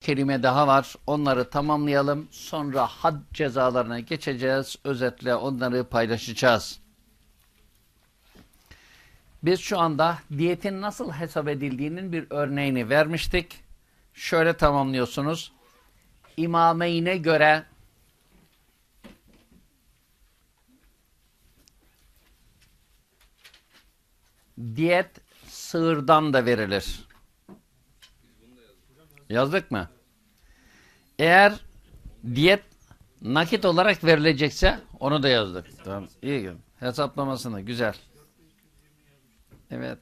kelime daha var. Onları tamamlayalım. Sonra had cezalarına geçeceğiz. Özetle onları paylaşacağız. Biz şu anda diyetin nasıl hesap edildiğinin bir örneğini vermiştik. Şöyle tamamlıyorsunuz. İmameyne göre diyet sığırdan da verilir. Yazdık mı? Eğer diyet nakit olarak verilecekse onu da yazdık. Tamam. İyi gün. Hesaplamasını güzel. Evet.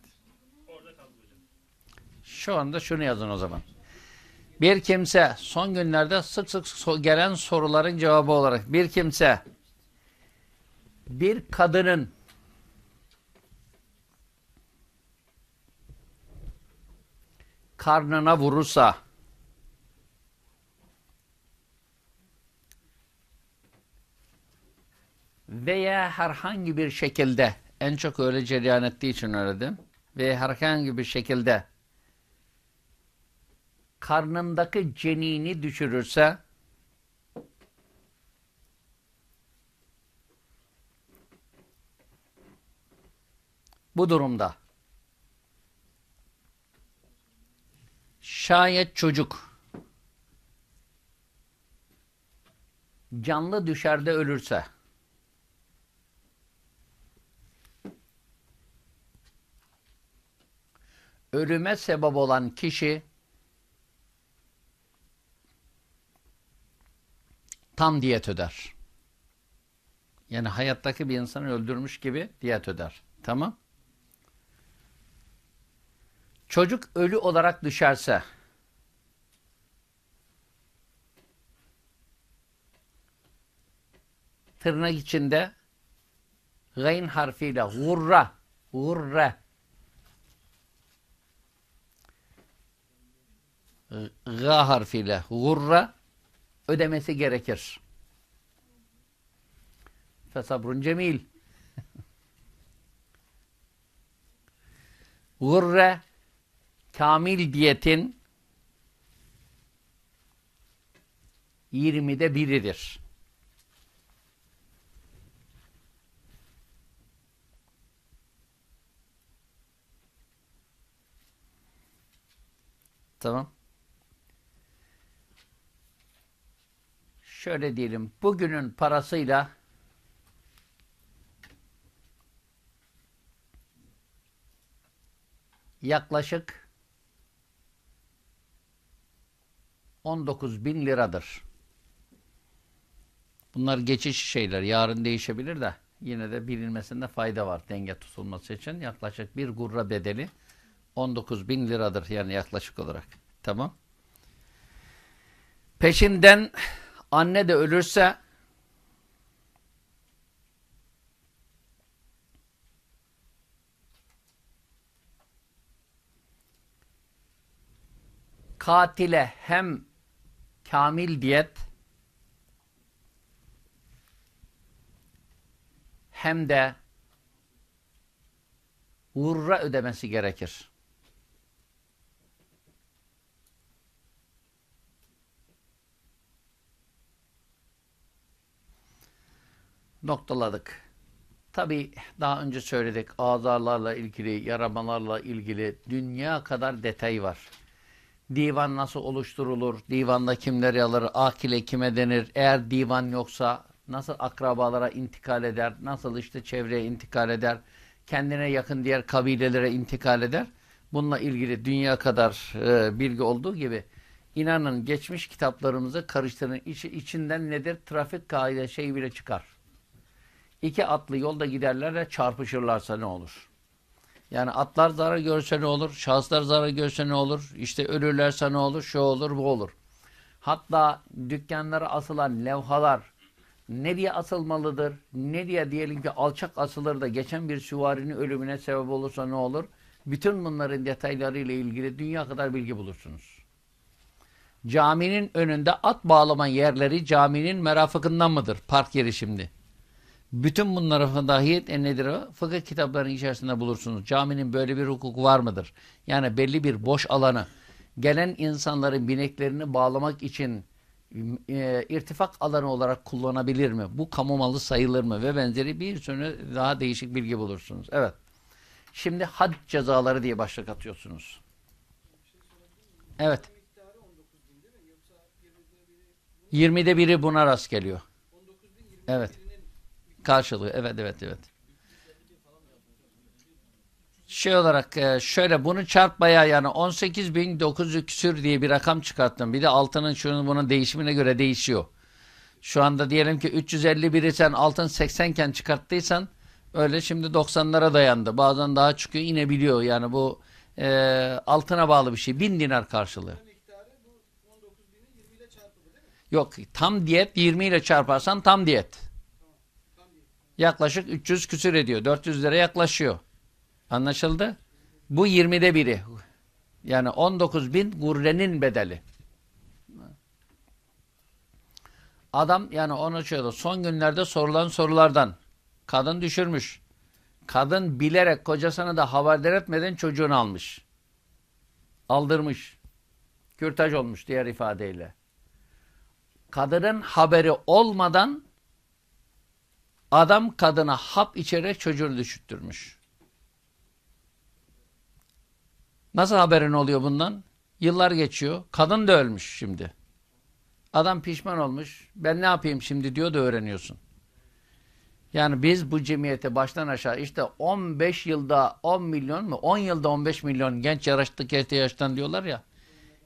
Şu anda şunu yazın o zaman. Bir kimse son günlerde sık sık gelen soruların cevabı olarak bir kimse bir kadının karnına vurursa veya herhangi bir şekilde en çok öyle cereyan ettiği için değil Veya herhangi bir şekilde karnındaki cenini düşürürse bu durumda şayet çocuk canlı düşerde ölürse ölüme sebep olan kişi tam diyet öder. Yani hayattaki bir insanı öldürmüş gibi diyet öder. Tamam. Çocuk ölü olarak düşerse tırnak içinde gayn harfiyle gurra gurra G harfiyle gurra ödemesi gerekir. Fesabrun cemil. Gurre kamil diyetin 20'de biridir. Tamam. Şöyle diyelim bugünün parasıyla yaklaşık 19 bin liradır. Bunlar geçiş şeyler. Yarın değişebilir de yine de bilinmesinde fayda var denge tutulması için. Yaklaşık bir gurra bedeli 19 bin liradır yani yaklaşık olarak. Tamam. Peşinden Anne de ölürse katile hem kamil diyet hem de vurra ödemesi gerekir. Noktaladık. Tabi daha önce söyledik azalarla ilgili, yaramalarla ilgili dünya kadar detay var. Divan nasıl oluşturulur, divanda kimler alır, akile kime denir, eğer divan yoksa nasıl akrabalara intikal eder, nasıl işte çevreye intikal eder, kendine yakın diğer kabilelere intikal eder. Bununla ilgili dünya kadar e, bilgi olduğu gibi inanın geçmiş kitaplarımızı karıştırın. İç, içinden nedir? Trafik kaide şey bile çıkar iki atlı yolda giderler ve çarpışırlarsa ne olur? Yani atlar zarar görse ne olur? Şahıslar zarar görse ne olur? İşte ölürlerse ne olur? Şu olur, bu olur. Hatta dükkanlara asılan levhalar ne diye asılmalıdır? Ne diye diyelim ki alçak asılır da geçen bir süvarinin ölümüne sebep olursa ne olur? Bütün bunların detaylarıyla ilgili dünya kadar bilgi bulursunuz. Caminin önünde at bağlama yerleri caminin merafıkından mıdır? Park yeri şimdi. Bütün bunları dahi e nedir o? Fıkıh kitaplarının içerisinde bulursunuz. Caminin böyle bir hukuku var mıdır? Yani belli bir boş alanı gelen insanların bineklerini bağlamak için e, irtifak alanı olarak kullanabilir mi? Bu kamu malı sayılır mı? Ve benzeri bir sürü daha değişik bilgi bulursunuz. Evet. Şimdi had cezaları diye başlık atıyorsunuz. Evet. 20'de biri buna rast geliyor. Evet. Karşılığı. Evet, evet, evet. Şey olarak e, şöyle bunu çarpmaya yani 18.900 küsür diye bir rakam çıkarttım. Bir de altının şunun bunun değişimine göre değişiyor. Şu anda diyelim ki 351'i sen altın 80 iken çıkarttıysan öyle şimdi 90'lara dayandı. Bazen daha çıkıyor inebiliyor. Yani bu e, altına bağlı bir şey. 1000 dinar karşılığı. Yok tam diyet 20 ile çarparsan tam diyet. Yaklaşık 300 küsür ediyor. 400 lira yaklaşıyor. Anlaşıldı? Bu 20'de biri. Yani 19 bin gurrenin bedeli. Adam yani onu şöyle son günlerde sorulan sorulardan kadın düşürmüş. Kadın bilerek kocasını da haberdar etmeden çocuğunu almış. Aldırmış. Kürtaj olmuş diğer ifadeyle. Kadının haberi olmadan adam kadına hap içerek çocuğunu düşürttürmüş. Nasıl haberin oluyor bundan? Yıllar geçiyor. Kadın da ölmüş şimdi. Adam pişman olmuş. Ben ne yapayım şimdi diyor da öğreniyorsun. Yani biz bu cemiyete baştan aşağı işte 15 yılda 10 milyon mu? 10 yılda 15 milyon genç yarıştık yaştan diyorlar ya.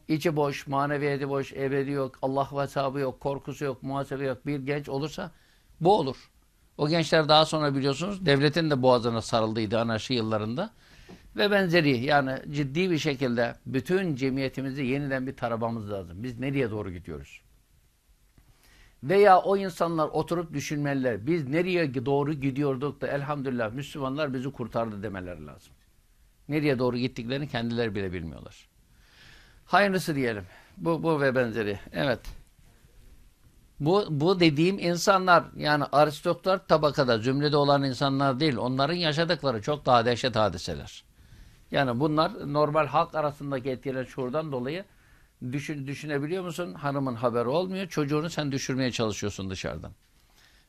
İçi boş, maneviyeti boş, ebedi yok, Allah hesabı yok, korkusu yok, muhasebe yok. Bir genç olursa bu olur. O gençler daha sonra biliyorsunuz devletin de boğazına sarıldıydı anarşi yıllarında. Ve benzeri yani ciddi bir şekilde bütün cemiyetimizi yeniden bir taramamız lazım. Biz nereye doğru gidiyoruz? Veya o insanlar oturup düşünmeliler. Biz nereye doğru gidiyorduk da elhamdülillah Müslümanlar bizi kurtardı demeleri lazım. Nereye doğru gittiklerini kendileri bile bilmiyorlar. Hayırlısı diyelim. Bu, bu ve benzeri. Evet. Bu, bu dediğim insanlar yani aristokrat tabakada zümrede olan insanlar değil. Onların yaşadıkları çok daha dehşet hadiseler. Yani bunlar normal halk arasındaki etkiler şuradan dolayı düşün, düşünebiliyor musun? Hanımın haberi olmuyor. Çocuğunu sen düşürmeye çalışıyorsun dışarıdan.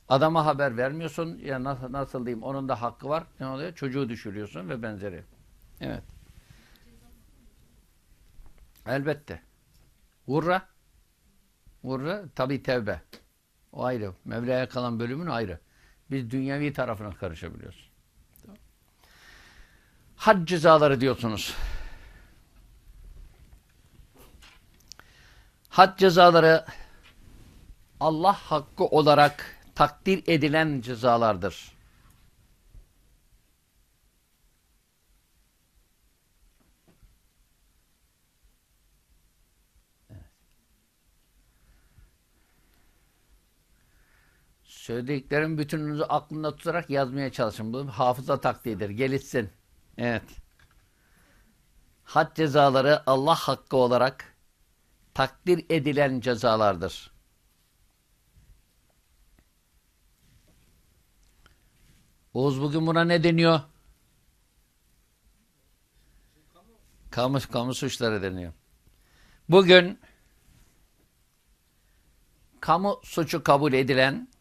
Adama haber vermiyorsun. Ya nasıl, nasıl diyeyim? Onun da hakkı var. Ne oluyor? Çocuğu düşürüyorsun ve benzeri. Evet. Elbette. Vurra. Vurra tabi tevbe. O ayrı. Mevla'ya kalan bölümün ayrı. Biz dünyevi tarafına karışabiliyoruz. Had cezaları diyorsunuz. Had cezaları Allah hakkı olarak takdir edilen cezalardır. Söylediklerim bütününüzü aklında tutarak yazmaya çalışın. Bu hafıza taktiğidir. Gelitsin. Evet. Had cezaları Allah hakkı olarak takdir edilen cezalardır. Oğuz bugün buna ne deniyor? Kamu, kamu suçları deniyor. Bugün kamu suçu kabul edilen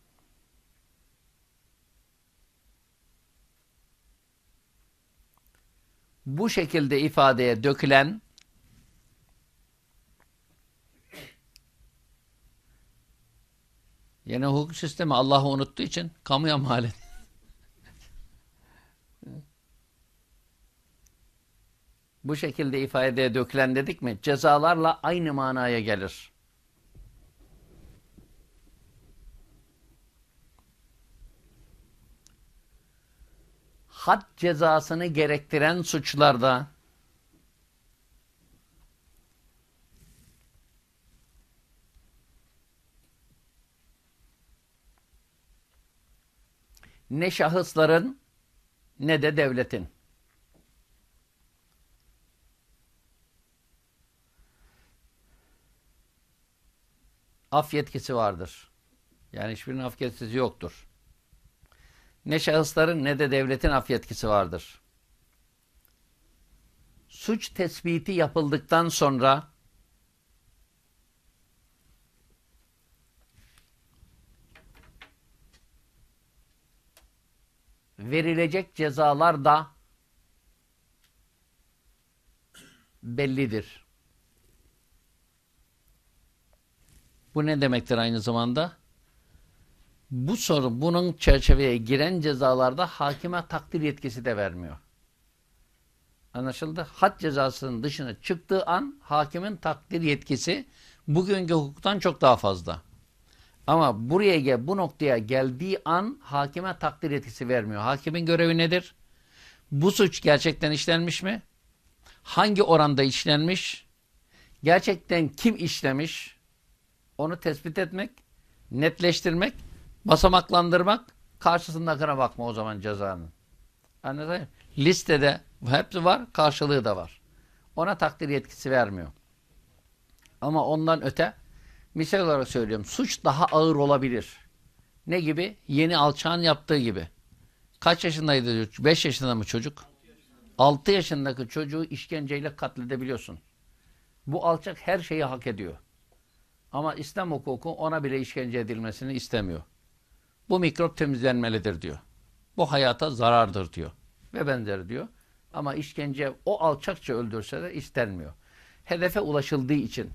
bu şekilde ifadeye dökülen yine hukuk sistemi Allah'ı unuttuğu için kamuya mal ediyor. bu şekilde ifadeye dökülen dedik mi cezalarla aynı manaya gelir. Had cezasını gerektiren suçlarda ne şahısların ne de devletin af yetkisi vardır. Yani hiçbirinin af yetkisi yoktur ne şahısların ne de devletin af yetkisi vardır. Suç tespiti yapıldıktan sonra verilecek cezalar da bellidir. Bu ne demektir aynı zamanda? Bu soru bunun çerçeveye giren cezalarda hakime takdir yetkisi de vermiyor. Anlaşıldı? Had cezasının dışına çıktığı an hakimin takdir yetkisi bugünkü hukuktan çok daha fazla. Ama buraya gel, bu noktaya geldiği an hakime takdir yetkisi vermiyor. Hakimin görevi nedir? Bu suç gerçekten işlenmiş mi? Hangi oranda işlenmiş? Gerçekten kim işlemiş? Onu tespit etmek, netleştirmek, basamaklandırmak, karşısındakine bakma o zaman cezanın. Anladın? Listede hepsi var, karşılığı da var. Ona takdir yetkisi vermiyor. Ama ondan öte misal olarak söylüyorum. Suç daha ağır olabilir. Ne gibi? Yeni alçağın yaptığı gibi. Kaç yaşındaydı? 5 yaşında mı çocuk? 6 yaşındaki çocuğu işkenceyle katledebiliyorsun. Bu alçak her şeyi hak ediyor. Ama İslam hukuku ona bile işkence edilmesini istemiyor. Bu mikrop temizlenmelidir diyor. Bu hayata zarardır diyor. Ve benzeri diyor. Ama işkence o alçakça öldürse de istenmiyor. Hedefe ulaşıldığı için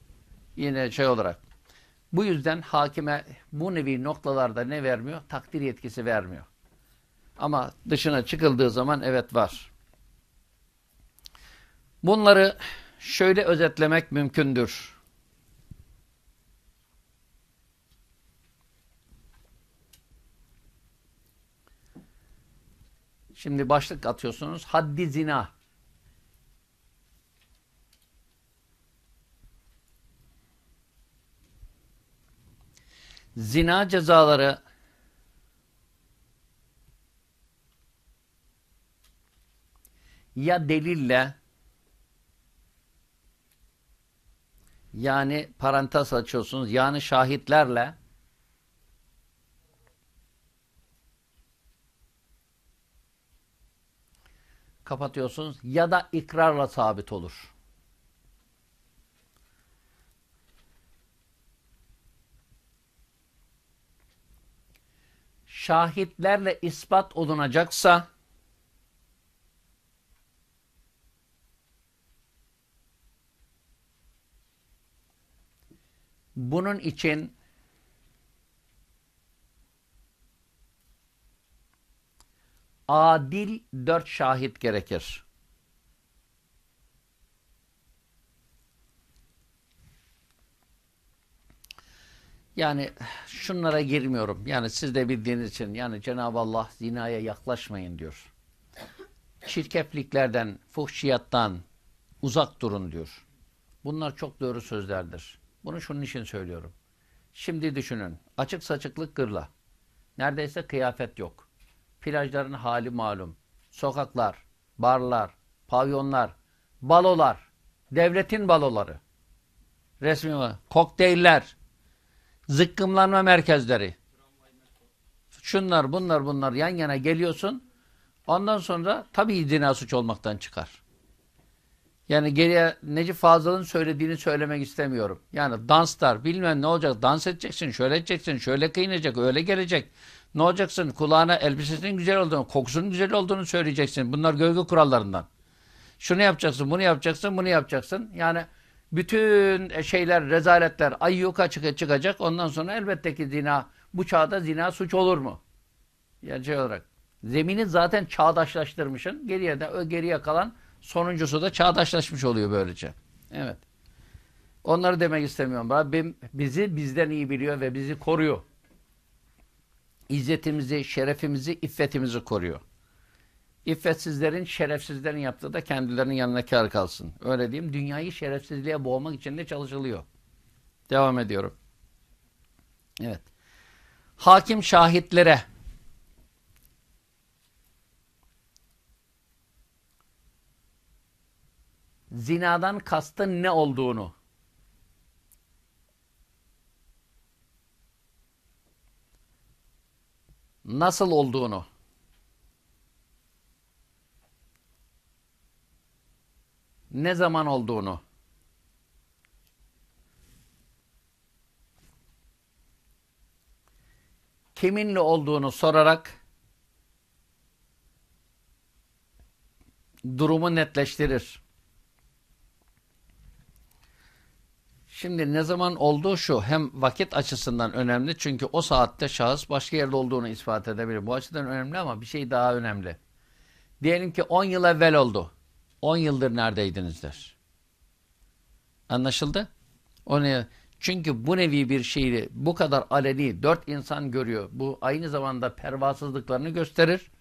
yine şey olarak bu yüzden hakime bu nevi noktalarda ne vermiyor? Takdir yetkisi vermiyor. Ama dışına çıkıldığı zaman evet var. Bunları şöyle özetlemek mümkündür. Şimdi başlık atıyorsunuz. Haddi zina. Zina cezaları ya delille yani parantez açıyorsunuz yani şahitlerle kapatıyorsunuz ya da ikrarla sabit olur. Şahitlerle ispat olunacaksa bunun için adil dört şahit gerekir. Yani şunlara girmiyorum. Yani siz de bildiğiniz için yani Cenab-ı Allah zinaya yaklaşmayın diyor. Çirkefliklerden, fuhşiyattan uzak durun diyor. Bunlar çok doğru sözlerdir. Bunu şunun için söylüyorum. Şimdi düşünün. Açık saçıklık gırla. Neredeyse kıyafet yok. Plajların hali malum. Sokaklar, barlar, pavyonlar, balolar, devletin baloları, resmi kokteyller, zıkkımlanma merkezleri. Şunlar, bunlar, bunlar yan yana geliyorsun. Ondan sonra tabii zina suç olmaktan çıkar. Yani geriye Necip Fazıl'ın söylediğini söylemek istemiyorum. Yani danslar bilmem ne olacak. Dans edeceksin, şöyle edeceksin, şöyle kıyınacak, öyle gelecek. Ne olacaksın? Kulağına elbisesinin güzel olduğunu, kokusunun güzel olduğunu söyleyeceksin. Bunlar gölge kurallarından. Şunu yapacaksın, bunu yapacaksın, bunu yapacaksın. Yani bütün şeyler, rezaletler ayyuka çıkacak. Ondan sonra elbette ki zina, bu çağda zina suç olur mu? Yani şey olarak. Zemini zaten çağdaşlaştırmışsın. Geriye de geriye kalan sonuncusu da çağdaşlaşmış oluyor böylece. Evet. Onları demek istemiyorum. Rabbim bizi bizden iyi biliyor ve bizi koruyor izzetimizi, şerefimizi, iffetimizi koruyor. İffetsizlerin, şerefsizlerin yaptığı da kendilerinin yanına kar kalsın. Öyle diyeyim. Dünyayı şerefsizliğe boğmak için de çalışılıyor. Devam ediyorum. Evet. Hakim şahitlere zinadan kastın ne olduğunu nasıl olduğunu ne zaman olduğunu kiminle olduğunu sorarak durumu netleştirir. Şimdi ne zaman olduğu şu hem vakit açısından önemli çünkü o saatte şahıs başka yerde olduğunu ispat edebilir. Bu açıdan önemli ama bir şey daha önemli. Diyelim ki 10 yıl evvel oldu. 10 yıldır neredeydinizdir? Anlaşıldı? O ne? Çünkü bu nevi bir şeyi bu kadar aleni dört insan görüyor. Bu aynı zamanda pervasızlıklarını gösterir.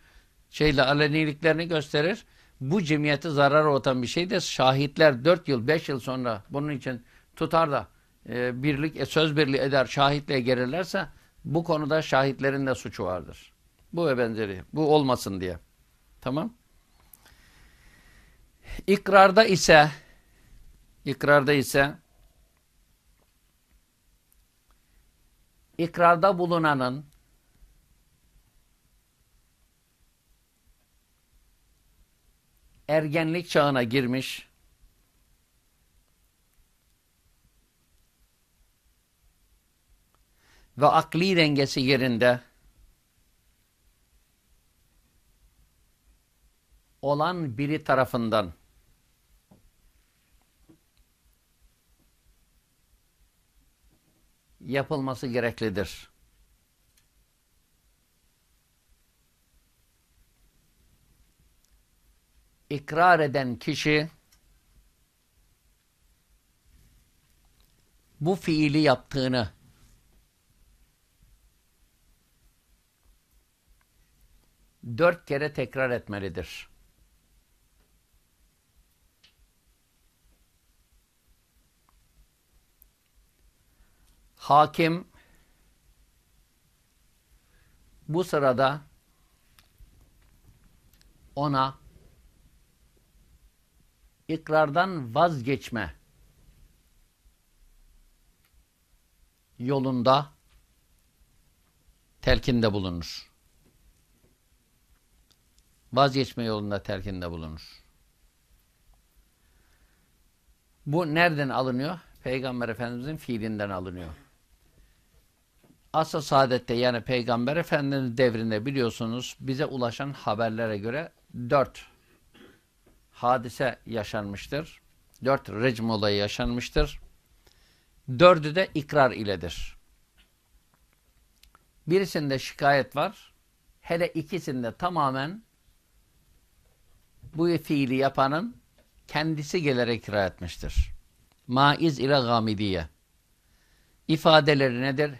Şeyle aleniliklerini gösterir. Bu cemiyete zarar ortan bir şey de şahitler dört yıl beş yıl sonra bunun için tutar da e, birlik e, söz birliği eder şahitliğe gelirlerse bu konuda şahitlerin de suçu vardır. Bu ve benzeri. Bu olmasın diye. Tamam. İkrarda ise ikrarda ise ikrarda bulunanın ergenlik çağına girmiş ve akli dengesi yerinde olan biri tarafından yapılması gereklidir. İkrar eden kişi bu fiili yaptığını dört kere tekrar etmelidir. Hakim bu sırada ona ikrardan vazgeçme yolunda telkinde bulunur. Vazgeçme yolunda telkinde bulunur. Bu nereden alınıyor? Peygamber Efendimizin fiilinden alınıyor. Asıl saadette yani Peygamber Efendimiz devrinde biliyorsunuz bize ulaşan haberlere göre dört hadise yaşanmıştır. Dört recm olayı yaşanmıştır. Dördü de ikrar iledir. Birisinde şikayet var. Hele ikisinde tamamen bu fiili yapanın kendisi gelerek ikrar etmiştir. Maiz ile gamidiye. İfadeleri nedir?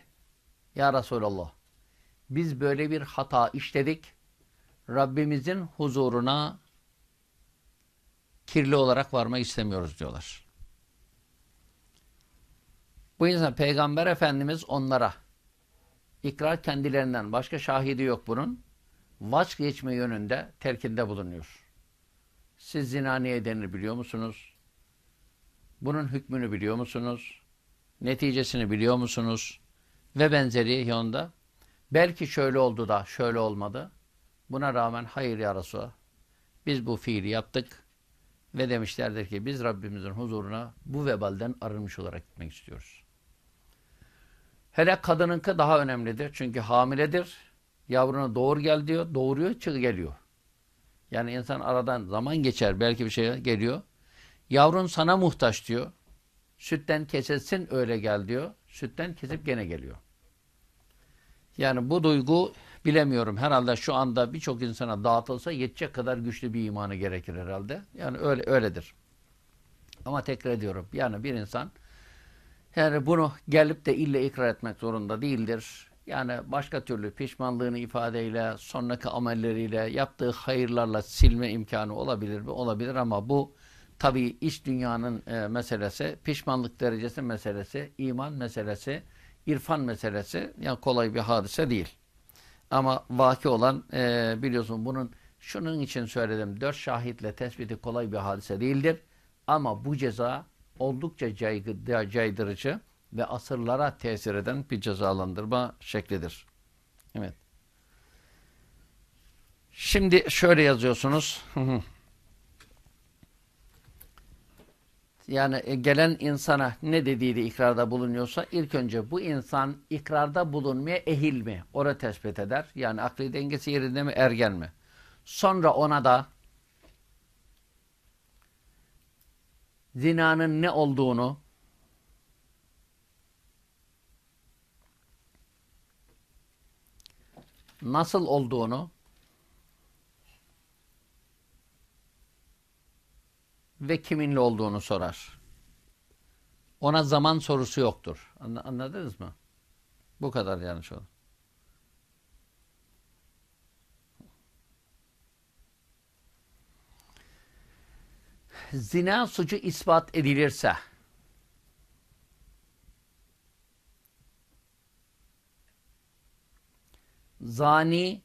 Ya Resulallah, biz böyle bir hata işledik. Rabbimizin huzuruna kirli olarak varmak istemiyoruz diyorlar. Bu insan Peygamber Efendimiz onlara ikrar kendilerinden başka şahidi yok bunun. Vazgeçme yönünde terkinde bulunuyor. Siz zina niye denir biliyor musunuz? Bunun hükmünü biliyor musunuz? Neticesini biliyor musunuz? Ve benzeri yolda. Belki şöyle oldu da şöyle olmadı. Buna rağmen hayır ya Resulallah. Biz bu fiili yaptık. Ve demişlerdir ki biz Rabbimizin huzuruna bu vebalden arınmış olarak gitmek istiyoruz. Hele kadınınki daha önemlidir. Çünkü hamiledir. Yavruna doğur gel diyor. Doğuruyor, çık geliyor. Yani insan aradan zaman geçer. Belki bir şey geliyor. Yavrun sana muhtaç diyor. Sütten kesilsin öyle gel diyor. Sütten kesip gene geliyor. Yani bu duygu bilemiyorum. Herhalde şu anda birçok insana dağıtılsa yetecek kadar güçlü bir imanı gerekir herhalde. Yani öyle öyledir. Ama tekrar ediyorum. Yani bir insan yani bunu gelip de ille ikrar etmek zorunda değildir. Yani başka türlü pişmanlığını ifadeyle, sonraki amelleriyle, yaptığı hayırlarla silme imkanı olabilir mi? Olabilir ama bu tabii iş dünyanın e, meselesi, pişmanlık derecesi meselesi, iman meselesi, irfan meselesi yani kolay bir hadise değil. Ama vaki olan e, biliyorsun bunun şunun için söyledim. Dört şahitle tespiti kolay bir hadise değildir. Ama bu ceza oldukça caydırıcı ve asırlara tesir eden bir cezalandırma şeklidir. Evet. Şimdi şöyle yazıyorsunuz. yani e, gelen insana ne dediğiyle ikrarda bulunuyorsa ilk önce bu insan ikrarda bulunmaya ehil mi? Onu tespit eder. Yani akli dengesi yerinde mi? Ergen mi? Sonra ona da zinanın ne olduğunu, nasıl olduğunu ve kiminle olduğunu sorar. Ona zaman sorusu yoktur. Anladınız mı? Bu kadar şu an. Zina suçu ispat edilirse zani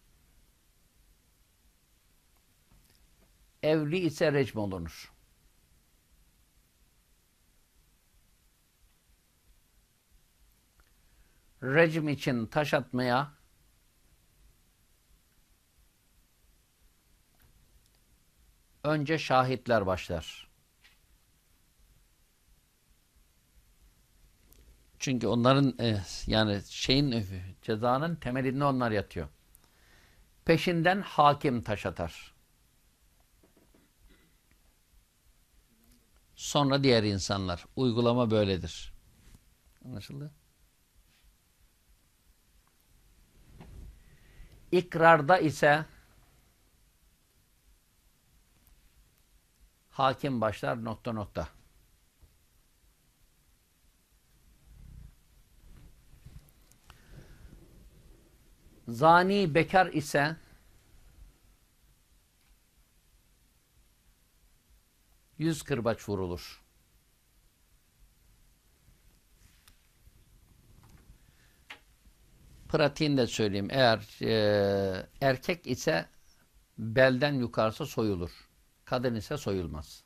evli ise recm olunur. Recm için taş atmaya önce şahitler başlar. Çünkü onların e, yani şeyin e, cezanın temelinde onlar yatıyor. Peşinden hakim taş atar. Sonra diğer insanlar. Uygulama böyledir. Anlaşıldı? İkrarda ise hakim başlar nokta nokta. Zani bekar ise yüz kırbaç vurulur. Pratiğini de söyleyeyim. Eğer e, erkek ise belden yukarısı soyulur. Kadın ise soyulmaz.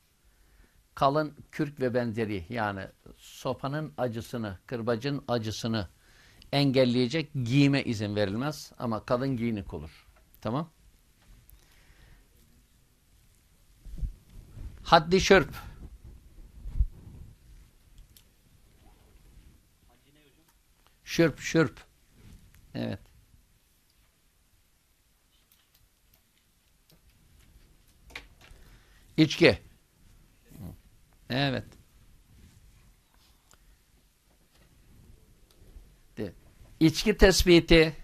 Kalın kürk ve benzeri yani sopanın acısını, kırbacın acısını engelleyecek giyime izin verilmez ama kadın giyinik olur. Tamam? Haddi şörp. Şürp, şürp. Evet. İçki. Evet. İçki tespiti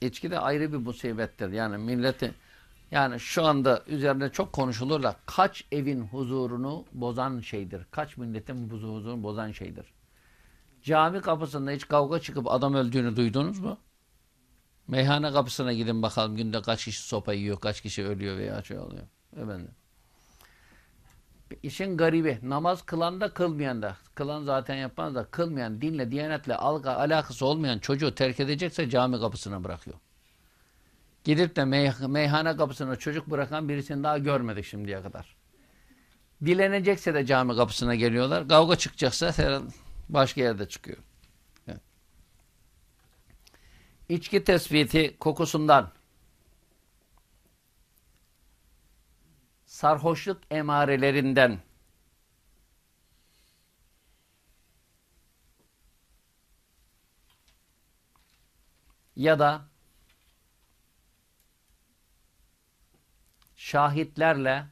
içki de ayrı bir musibettir. Yani milleti yani şu anda üzerinde çok konuşulurlar. Kaç evin huzurunu bozan şeydir. Kaç milletin huzurunu bozan şeydir. Cami kapısında hiç kavga çıkıp adam öldüğünü duydunuz mu? Meyhane kapısına gidin bakalım günde kaç kişi sopa yiyor, kaç kişi ölüyor veya şey oluyor. Efendim. İşin garibi. Namaz kılan da kılmayan da. Kılan zaten yapmaz da kılmayan, dinle, diyanetle alga, alakası olmayan çocuğu terk edecekse cami kapısına bırakıyor. Gidip de mey meyhane kapısına çocuk bırakan birisini daha görmedik şimdiye kadar. Dilenecekse de cami kapısına geliyorlar. Kavga çıkacaksa başka yerde çıkıyor. Evet. İçki tespiti kokusundan sarhoşluk emarelerinden ya da şahitlerle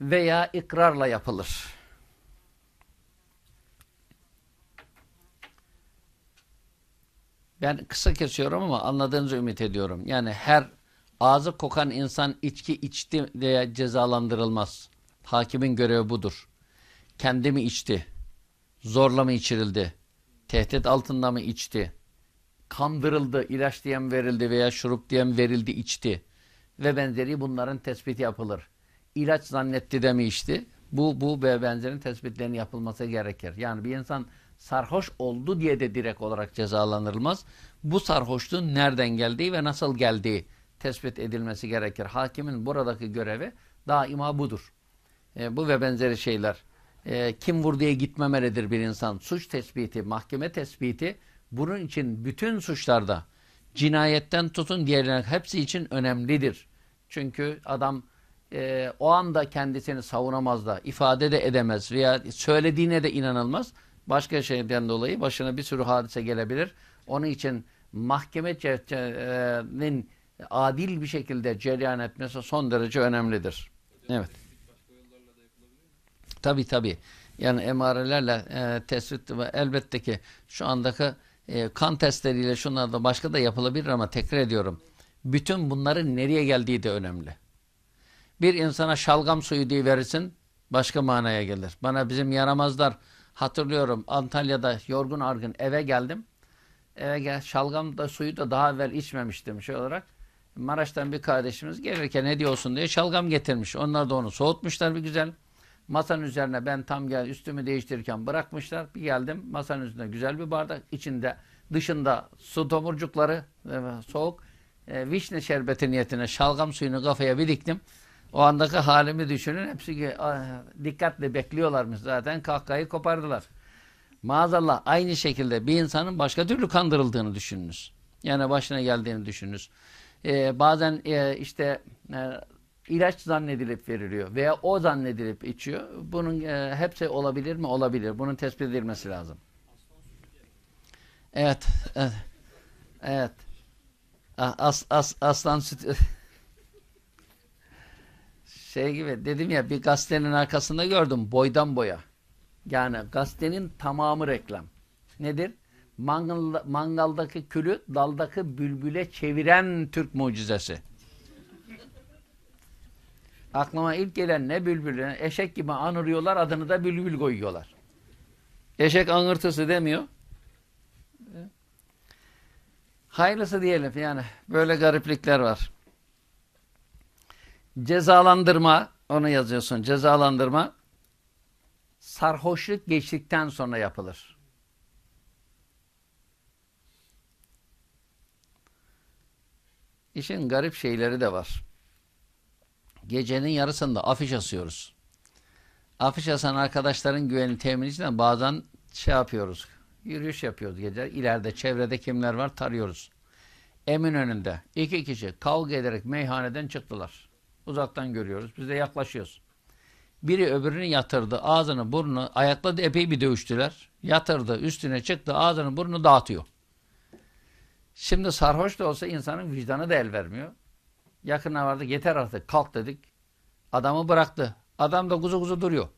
veya ikrarla yapılır. Ben kısa kesiyorum ama anladığınızı ümit ediyorum. Yani her ağzı kokan insan içki içti diye cezalandırılmaz. Hakimin görevi budur. Kendi mi içti? Zorla mı içirildi? Tehdit altında mı içti? Kandırıldı, ilaç diyen verildi veya şurup diyen verildi, içti. Ve benzeri bunların tespiti yapılır. İlaç zannetti de mi içti? Bu, bu ve benzerin tespitlerinin yapılması gerekir. Yani bir insan sarhoş oldu diye de direkt olarak cezalandırılmaz. Bu sarhoşluğun nereden geldiği ve nasıl geldiği tespit edilmesi gerekir. Hakimin buradaki görevi daima budur. E, bu ve benzeri şeyler. E, kim vur diye gitmemelidir bir insan. Suç tespiti, mahkeme tespiti bunun için bütün suçlarda cinayetten tutun diğerlerine hepsi için önemlidir. Çünkü adam e, o anda kendisini savunamaz da ifade de edemez veya söylediğine de inanılmaz başka şeyden dolayı başına bir sürü hadise gelebilir. Onun için mahkemenin adil bir şekilde cereyan etmesi son derece önemlidir. Evet. Tabi tabi. Yani emarelerle e, tespit ve elbette ki şu andaki e, kan testleriyle şunlar da başka da yapılabilir ama tekrar ediyorum. Bütün bunların nereye geldiği de önemli. Bir insana şalgam suyu diye verirsin başka manaya gelir. Bana bizim yaramazlar hatırlıyorum Antalya'da yorgun argın eve geldim. Eve gel şalgam da suyu da daha evvel içmemiştim şey olarak. Maraş'tan bir kardeşimiz gelirken ne diyorsun diye şalgam getirmiş. Onlar da onu soğutmuşlar bir güzel. Masanın üzerine ben tam gel üstümü değiştirirken bırakmışlar. Bir geldim masanın üzerinde güzel bir bardak. içinde dışında su tomurcukları e, soğuk. E, vişne şerbeti niyetine şalgam suyunu kafaya bir diktim. O andaki halimi düşünün. Hepsi dikkatle bekliyorlarmış zaten. Kahkahayı kopardılar. Maazallah aynı şekilde bir insanın başka türlü kandırıldığını düşününüz. Yani başına geldiğini düşününüz. Ee, bazen e, işte e, ilaç zannedilip veriliyor veya o zannedilip içiyor. Bunun e, hepsi olabilir mi? Olabilir. Bunun tespit edilmesi lazım. Evet. Evet. evet. As, as, aslan sütü şey gibi dedim ya bir gazetenin arkasında gördüm boydan boya. Yani gazetenin tamamı reklam. Nedir? Mangal, mangaldaki külü daldaki bülbüle çeviren Türk mucizesi. Aklıma ilk gelen ne bülbülü? Eşek gibi anırıyorlar adını da bülbül koyuyorlar. Eşek anırtısı demiyor. Hayırlısı diyelim yani böyle gariplikler var. Cezalandırma, onu yazıyorsun. Cezalandırma sarhoşluk geçtikten sonra yapılır. İşin garip şeyleri de var. Gecenin yarısında afiş asıyoruz. Afiş asan arkadaşların güvenini temin için bazen şey yapıyoruz. Yürüyüş yapıyoruz gece. İleride çevrede kimler var tarıyoruz. Emin önünde iki kişi kavga ederek meyhaneden çıktılar. Uzaktan görüyoruz. Biz de yaklaşıyoruz. Biri öbürünü yatırdı. Ağzını burnunu ayakladı. Epey bir dövüştüler. Yatırdı. Üstüne çıktı. Ağzını burnunu dağıtıyor. Şimdi sarhoş da olsa insanın vicdanı da el vermiyor. Yakına vardı. Yeter artık. Kalk dedik. Adamı bıraktı. Adam da kuzu kuzu duruyor.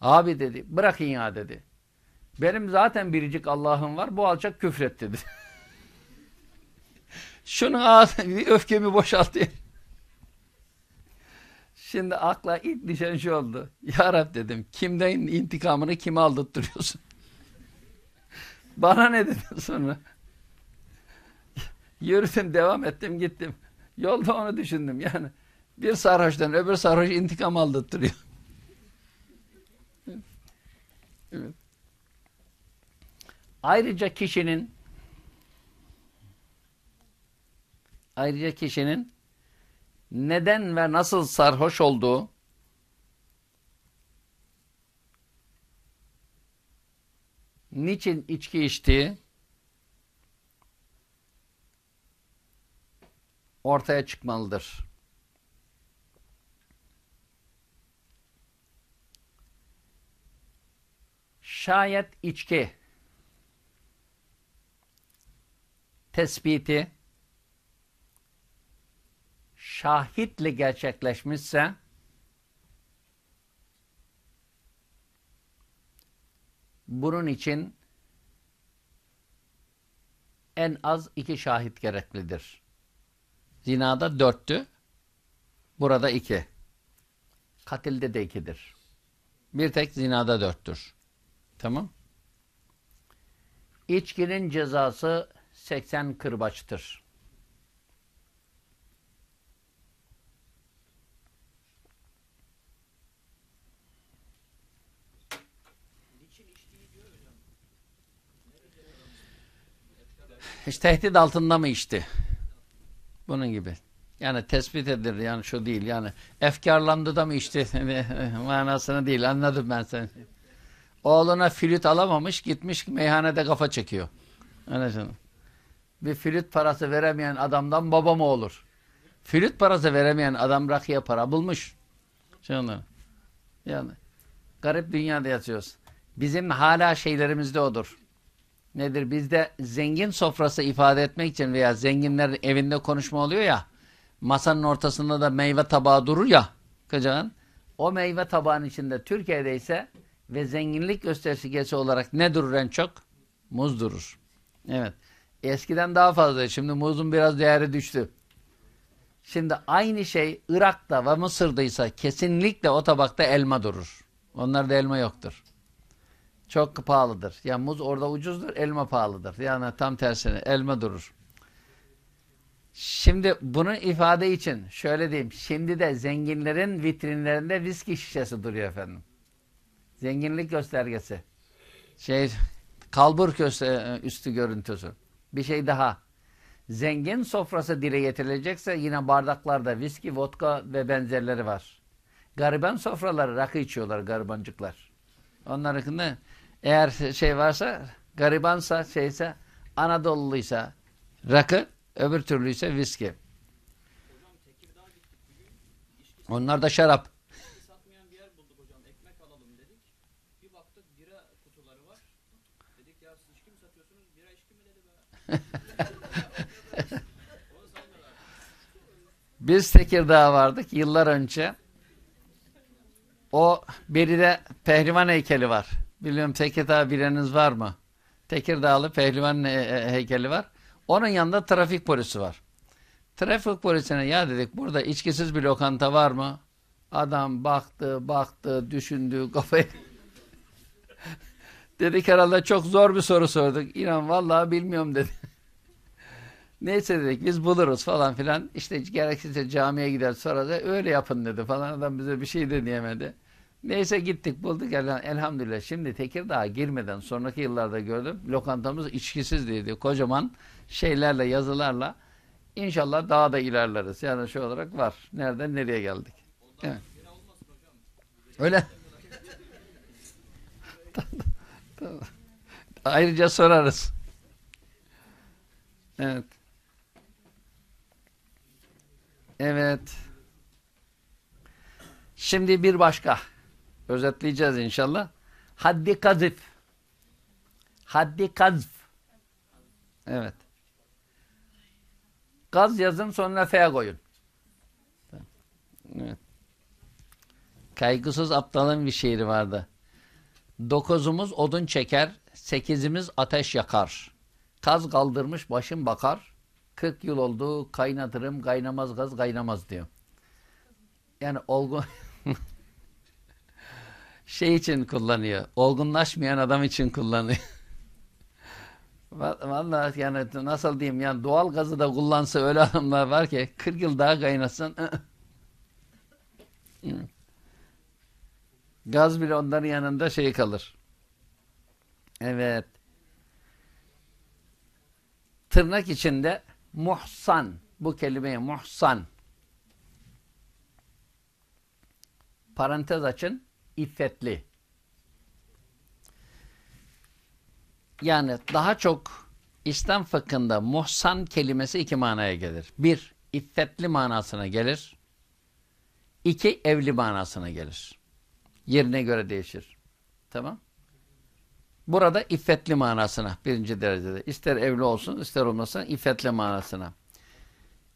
Abi dedi. Bırakın ya dedi. Benim zaten biricik Allah'ım var. Bu alçak küfret dedi. Şunun ağzını bir öfkemi boşaltayım. Şimdi akla ilk düşen şu oldu. Ya Rab dedim kimden intikamını kime aldırttırıyorsun? Bana ne dedin sonra? Yürüdüm devam ettim gittim. Yolda onu düşündüm yani. Bir sarhoştan öbür sarhoş intikam aldırttırıyor. evet. Ayrıca kişinin ayrıca kişinin neden ve nasıl sarhoş olduğu niçin içki içtiği ortaya çıkmalıdır. Şayet içki. Tespiti şahitle gerçekleşmişse bunun için en az iki şahit gereklidir. Zinada dörttü. Burada iki. Katilde de ikidir. Bir tek zinada dörttür. Tamam. İçkinin cezası 80 kırbaçtır. Hiç tehdit altında mı içti? Bunun gibi. Yani tespit edilir yani şu değil yani efkarlandı da mı içti manasını değil anladım ben seni. Oğluna flüt alamamış gitmiş meyhanede kafa çekiyor. Anlaşıldı. Bir flüt parası veremeyen adamdan baba mı olur? Flüt parası veremeyen adam rakıya para bulmuş. Şimdi, yani garip dünyada yatıyoruz. Bizim hala şeylerimizde odur. Nedir? Bizde zengin sofrası ifade etmek için veya zenginlerin evinde konuşma oluyor ya masanın ortasında da meyve tabağı durur ya kocağın. O meyve tabağının içinde Türkiye'de ise ve zenginlik göstergesi olarak ne durur en çok? Muz durur. Evet. Eskiden daha fazla. Şimdi muzun biraz değeri düştü. Şimdi aynı şey Irak'ta ve Mısır'daysa kesinlikle o tabakta elma durur. Onlarda elma yoktur. Çok pahalıdır. Yani muz orada ucuzdur, elma pahalıdır. Yani tam tersine elma durur. Şimdi bunu ifade için şöyle diyeyim. Şimdi de zenginlerin vitrinlerinde viski şişesi duruyor efendim. Zenginlik göstergesi. Şey kalbur göster üstü görüntüsü. Bir şey daha. Zengin sofrası dile getirilecekse yine bardaklarda viski, vodka ve benzerleri var. Gariban sofraları rakı içiyorlar garibancıklar. Onlar hakkında eğer şey varsa garibansa şeyse Anadolu'luysa rakı öbür türlüyse viski. Onlar da şarap. Biz Tekirdağ'a vardık yıllar önce. O beride pehlivan heykeli var. Biliyorum Tekirdağ bileniniz var mı? Tekirdağlı pehlivan e, e, heykeli var. Onun yanında trafik polisi var. Trafik polisine ya dedik burada içkisiz bir lokanta var mı? Adam baktı, baktı, düşündü, kafayı... dedik herhalde çok zor bir soru sorduk. İnan vallahi bilmiyorum dedi. Neyse dedik biz buluruz falan filan. İşte gerekirse camiye gider sonra da öyle yapın dedi falan. Adam bize bir şey de diyemedi. Neyse gittik bulduk el- elhamdülillah. Şimdi Tekirdağ'a girmeden sonraki yıllarda gördüm. Lokantamız içkisiz dedi. Kocaman şeylerle yazılarla. İnşallah daha da ilerleriz. Yani şu olarak var. Nereden nereye geldik. Öyle. Ayrıca sorarız. Evet. Evet. Şimdi bir başka. Özetleyeceğiz inşallah. Haddi kazif. Haddi kazf. Evet. Gaz yazın sonuna F koyun. Evet. Kaygısız aptalın bir şiiri vardı. Dokuzumuz odun çeker, sekizimiz ateş yakar. Kaz kaldırmış başım bakar. 40 yıl oldu kaynatırım kaynamaz gaz kaynamaz diyor. Yani olgun şey için kullanıyor. Olgunlaşmayan adam için kullanıyor. Va- Vallahi yani nasıl diyeyim yani doğal gazı da kullansa öyle adamlar var ki 40 yıl daha kaynasın. Gaz bile onların yanında şey kalır. Evet. Tırnak içinde muhsan. Bu kelimeyi muhsan. Parantez açın. İffetli. Yani daha çok İslam fıkhında muhsan kelimesi iki manaya gelir. Bir, iffetli manasına gelir. İki, evli manasına gelir. Yerine göre değişir. Tamam. Burada iffetli manasına birinci derecede. İster evli olsun ister olmasın iffetli manasına.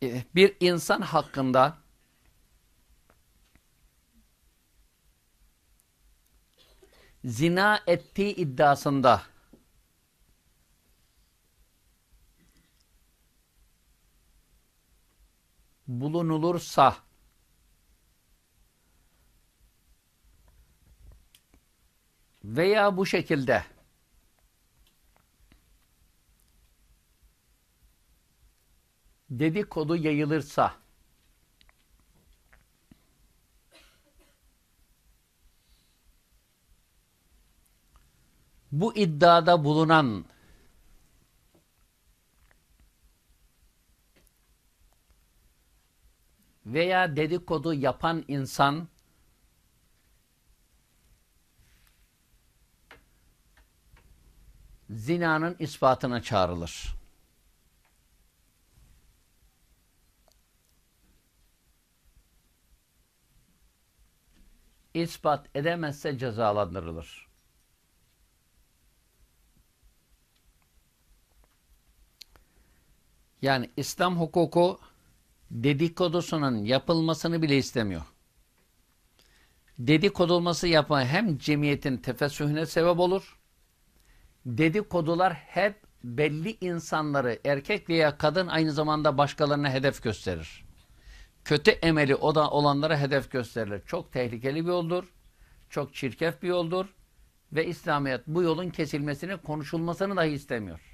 E, Bir insan hakkında zina ettiği iddiasında. Bulunulursa veya bu şekilde dedikodu yayılırsa bu iddiada bulunan veya dedikodu yapan insan zinanın ispatına çağrılır. İspat edemezse cezalandırılır. Yani İslam hukuku dedikodusunun yapılmasını bile istemiyor. Dedikodulması yapma hem cemiyetin tefessühüne sebep olur. Dedikodular hep belli insanları erkek veya kadın aynı zamanda başkalarına hedef gösterir. Kötü emeli o da olanlara hedef gösterilir. Çok tehlikeli bir yoldur. Çok çirkef bir yoldur. Ve İslamiyet bu yolun kesilmesini, konuşulmasını dahi istemiyor.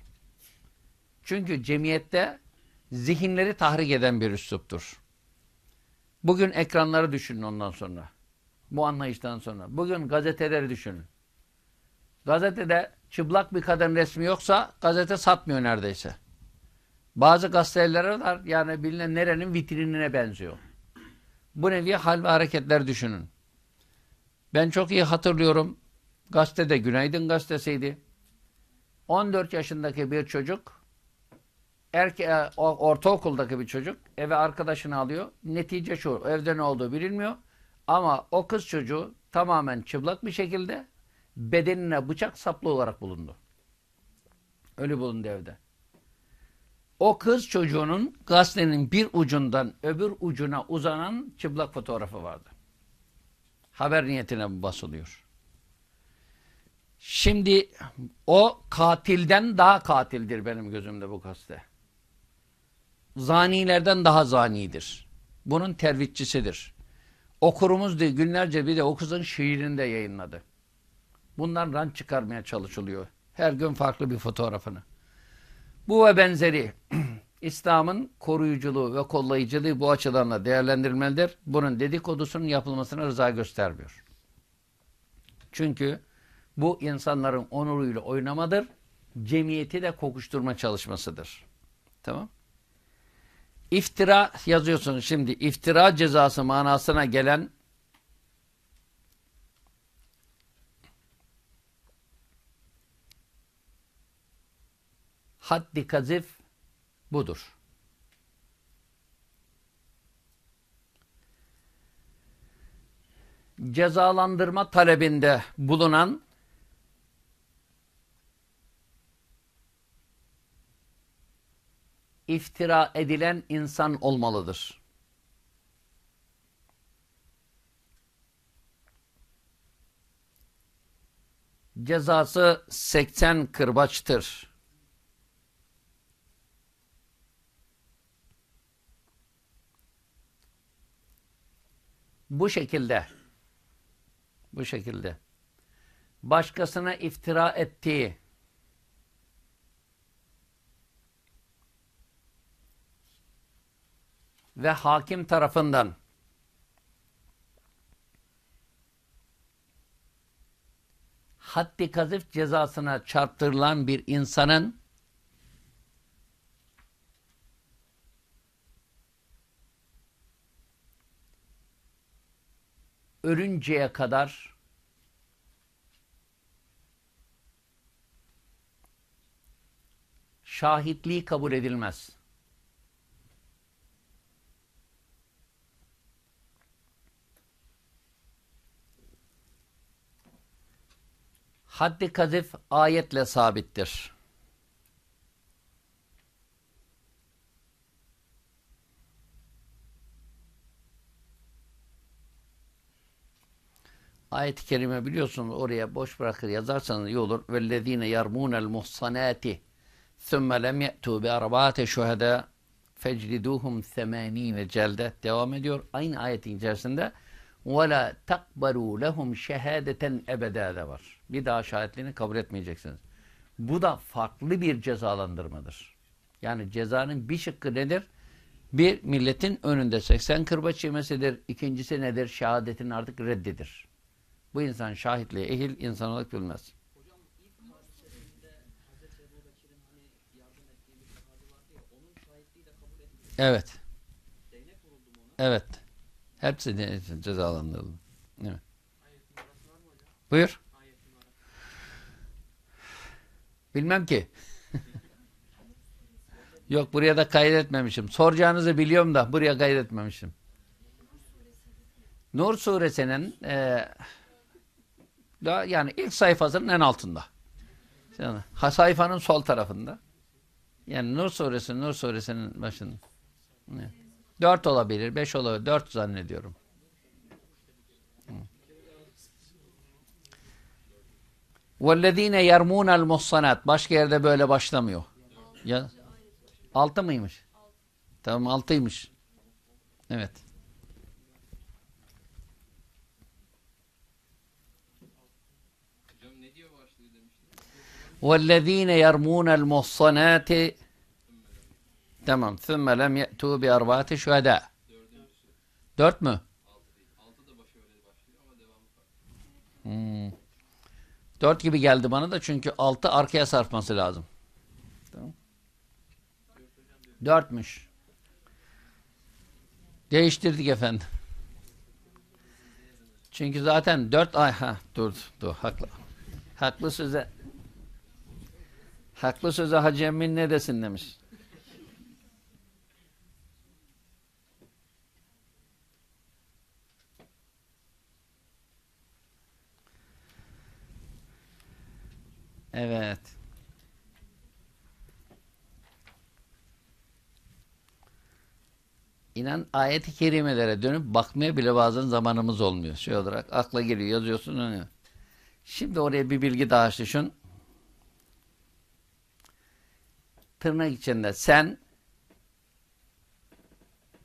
Çünkü cemiyette zihinleri tahrik eden bir üsluptur. Bugün ekranları düşünün ondan sonra. Bu anlayıştan sonra. Bugün gazeteleri düşünün. Gazetede çıplak bir kadın resmi yoksa gazete satmıyor neredeyse. Bazı gazeteler var yani bilinen nerenin vitrinine benziyor. Bu nevi hal ve hareketler düşünün. Ben çok iyi hatırlıyorum. Gazetede Günaydın gazetesiydi. 14 yaşındaki bir çocuk erke ortaokuldaki bir çocuk eve arkadaşını alıyor. Netice şu evde ne olduğu bilinmiyor. Ama o kız çocuğu tamamen çıplak bir şekilde bedenine bıçak saplı olarak bulundu. Ölü bulundu evde. O kız çocuğunun gazetenin bir ucundan öbür ucuna uzanan çıplak fotoğrafı vardı. Haber niyetine basılıyor. Şimdi o katilden daha katildir benim gözümde bu gazete. Zanilerden daha zanidir. Bunun tervitçisidir. Okurumuz diye günlerce bir de o kızın şiirini de yayınladı. Bundan rant çıkarmaya çalışılıyor. Her gün farklı bir fotoğrafını. Bu ve benzeri İslam'ın koruyuculuğu ve kollayıcılığı bu açıdan da değerlendirilmelidir. Bunun dedikodusunun yapılmasına rıza göstermiyor. Çünkü bu insanların onuruyla oynamadır. Cemiyeti de kokuşturma çalışmasıdır. Tamam. İftira yazıyorsunuz şimdi. İftira cezası manasına gelen haddi kazif budur. Cezalandırma talebinde bulunan iftira edilen insan olmalıdır. Cezası 80 kırbaçtır. Bu şekilde bu şekilde başkasına iftira ettiği ve hakim tarafından haddi kazıf cezasına çarptırılan bir insanın ölünceye kadar şahitliği kabul edilmez. Haddi kazif ayetle sabittir. Ayet-i kerime biliyorsunuz oraya boş bırakır yazarsanız iyi olur. وَالَّذ۪ينَ يَرْمُونَ الْمُحْصَنَاتِ ثُمَّ لَمْ يَأْتُوا بِأَرْبَاتِ شُهَدَى فَجْلِدُوهُمْ ثَمَان۪ينَ celde devam ediyor. Aynı ayetin içerisinde وَلَا تَقْبَلُوا لَهُمْ شَهَادَةً ebeda de var. Bir daha şahitliğini kabul etmeyeceksiniz. Bu da farklı bir cezalandırmadır. Yani cezanın bir şıkkı nedir? Bir, milletin önünde 80 kırbaç yemesidir. İkincisi nedir? Şehadetin artık reddidir. Bu insan şahitliğe ehil insan olarak bilmez. Hocam ilk hadiselerinde Hazreti Ebu Bekir'in hani yardım ettiği bir sahabe vardı ya onun şahitliği de kabul etmiyor. Evet. Değnek vuruldu mu ona? Evet. Hepsi cezalandırıldı. Evet. Buyur. Bilmem ki. Yok buraya da kaydetmemişim. Soracağınızı biliyorum da buraya kaydetmemişim. Nur suresinin e, da yani ilk sayfasının en altında. Yani, ha sayfanın sol tarafında. Yani Nur suresi Nur suresinin başında. Evet. 4 olabilir, 5 olabilir, 4 zannediyorum. وَالَّذ۪ينَ يَرْمُونَ الْمُحْصَنَاتِ Başka yerde böyle başlamıyor. Ya, altı mıymış? Tamam altıymış. Evet. وَالَّذ۪ينَ يَرْمُونَ الْمُحْصَنَاتِ Tamam. ثُمَّ لَمْ يَأْتُوا بِأَرْبَاتِ شُهَدَى Dört mü? Altı da başı öyle başlıyor ama devamı farklı. Hmm. Dört gibi geldi bana da çünkü altı arkaya sarfması lazım. Tamam. Dörtmüş. Değiştirdik efendim. Çünkü zaten dört ay ha dur dur haklı. Haklı söze haklı söze Hacı Emin ne desin demiş. Evet. İnan ayet-i kerimelere dönüp bakmaya bile bazen zamanımız olmuyor. Şey olarak akla geliyor yazıyorsun. Şimdi oraya bir bilgi daha düşün. Tırnak içinde sen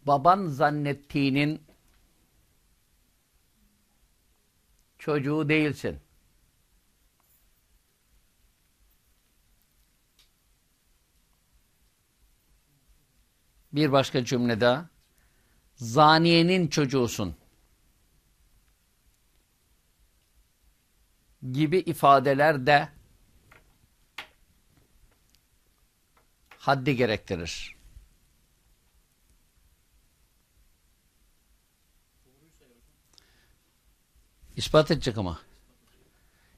baban zannettiğinin çocuğu değilsin. Bir başka cümle daha. Zaniyenin çocuğusun. Gibi ifadeler de haddi gerektirir. İspat edecek ama.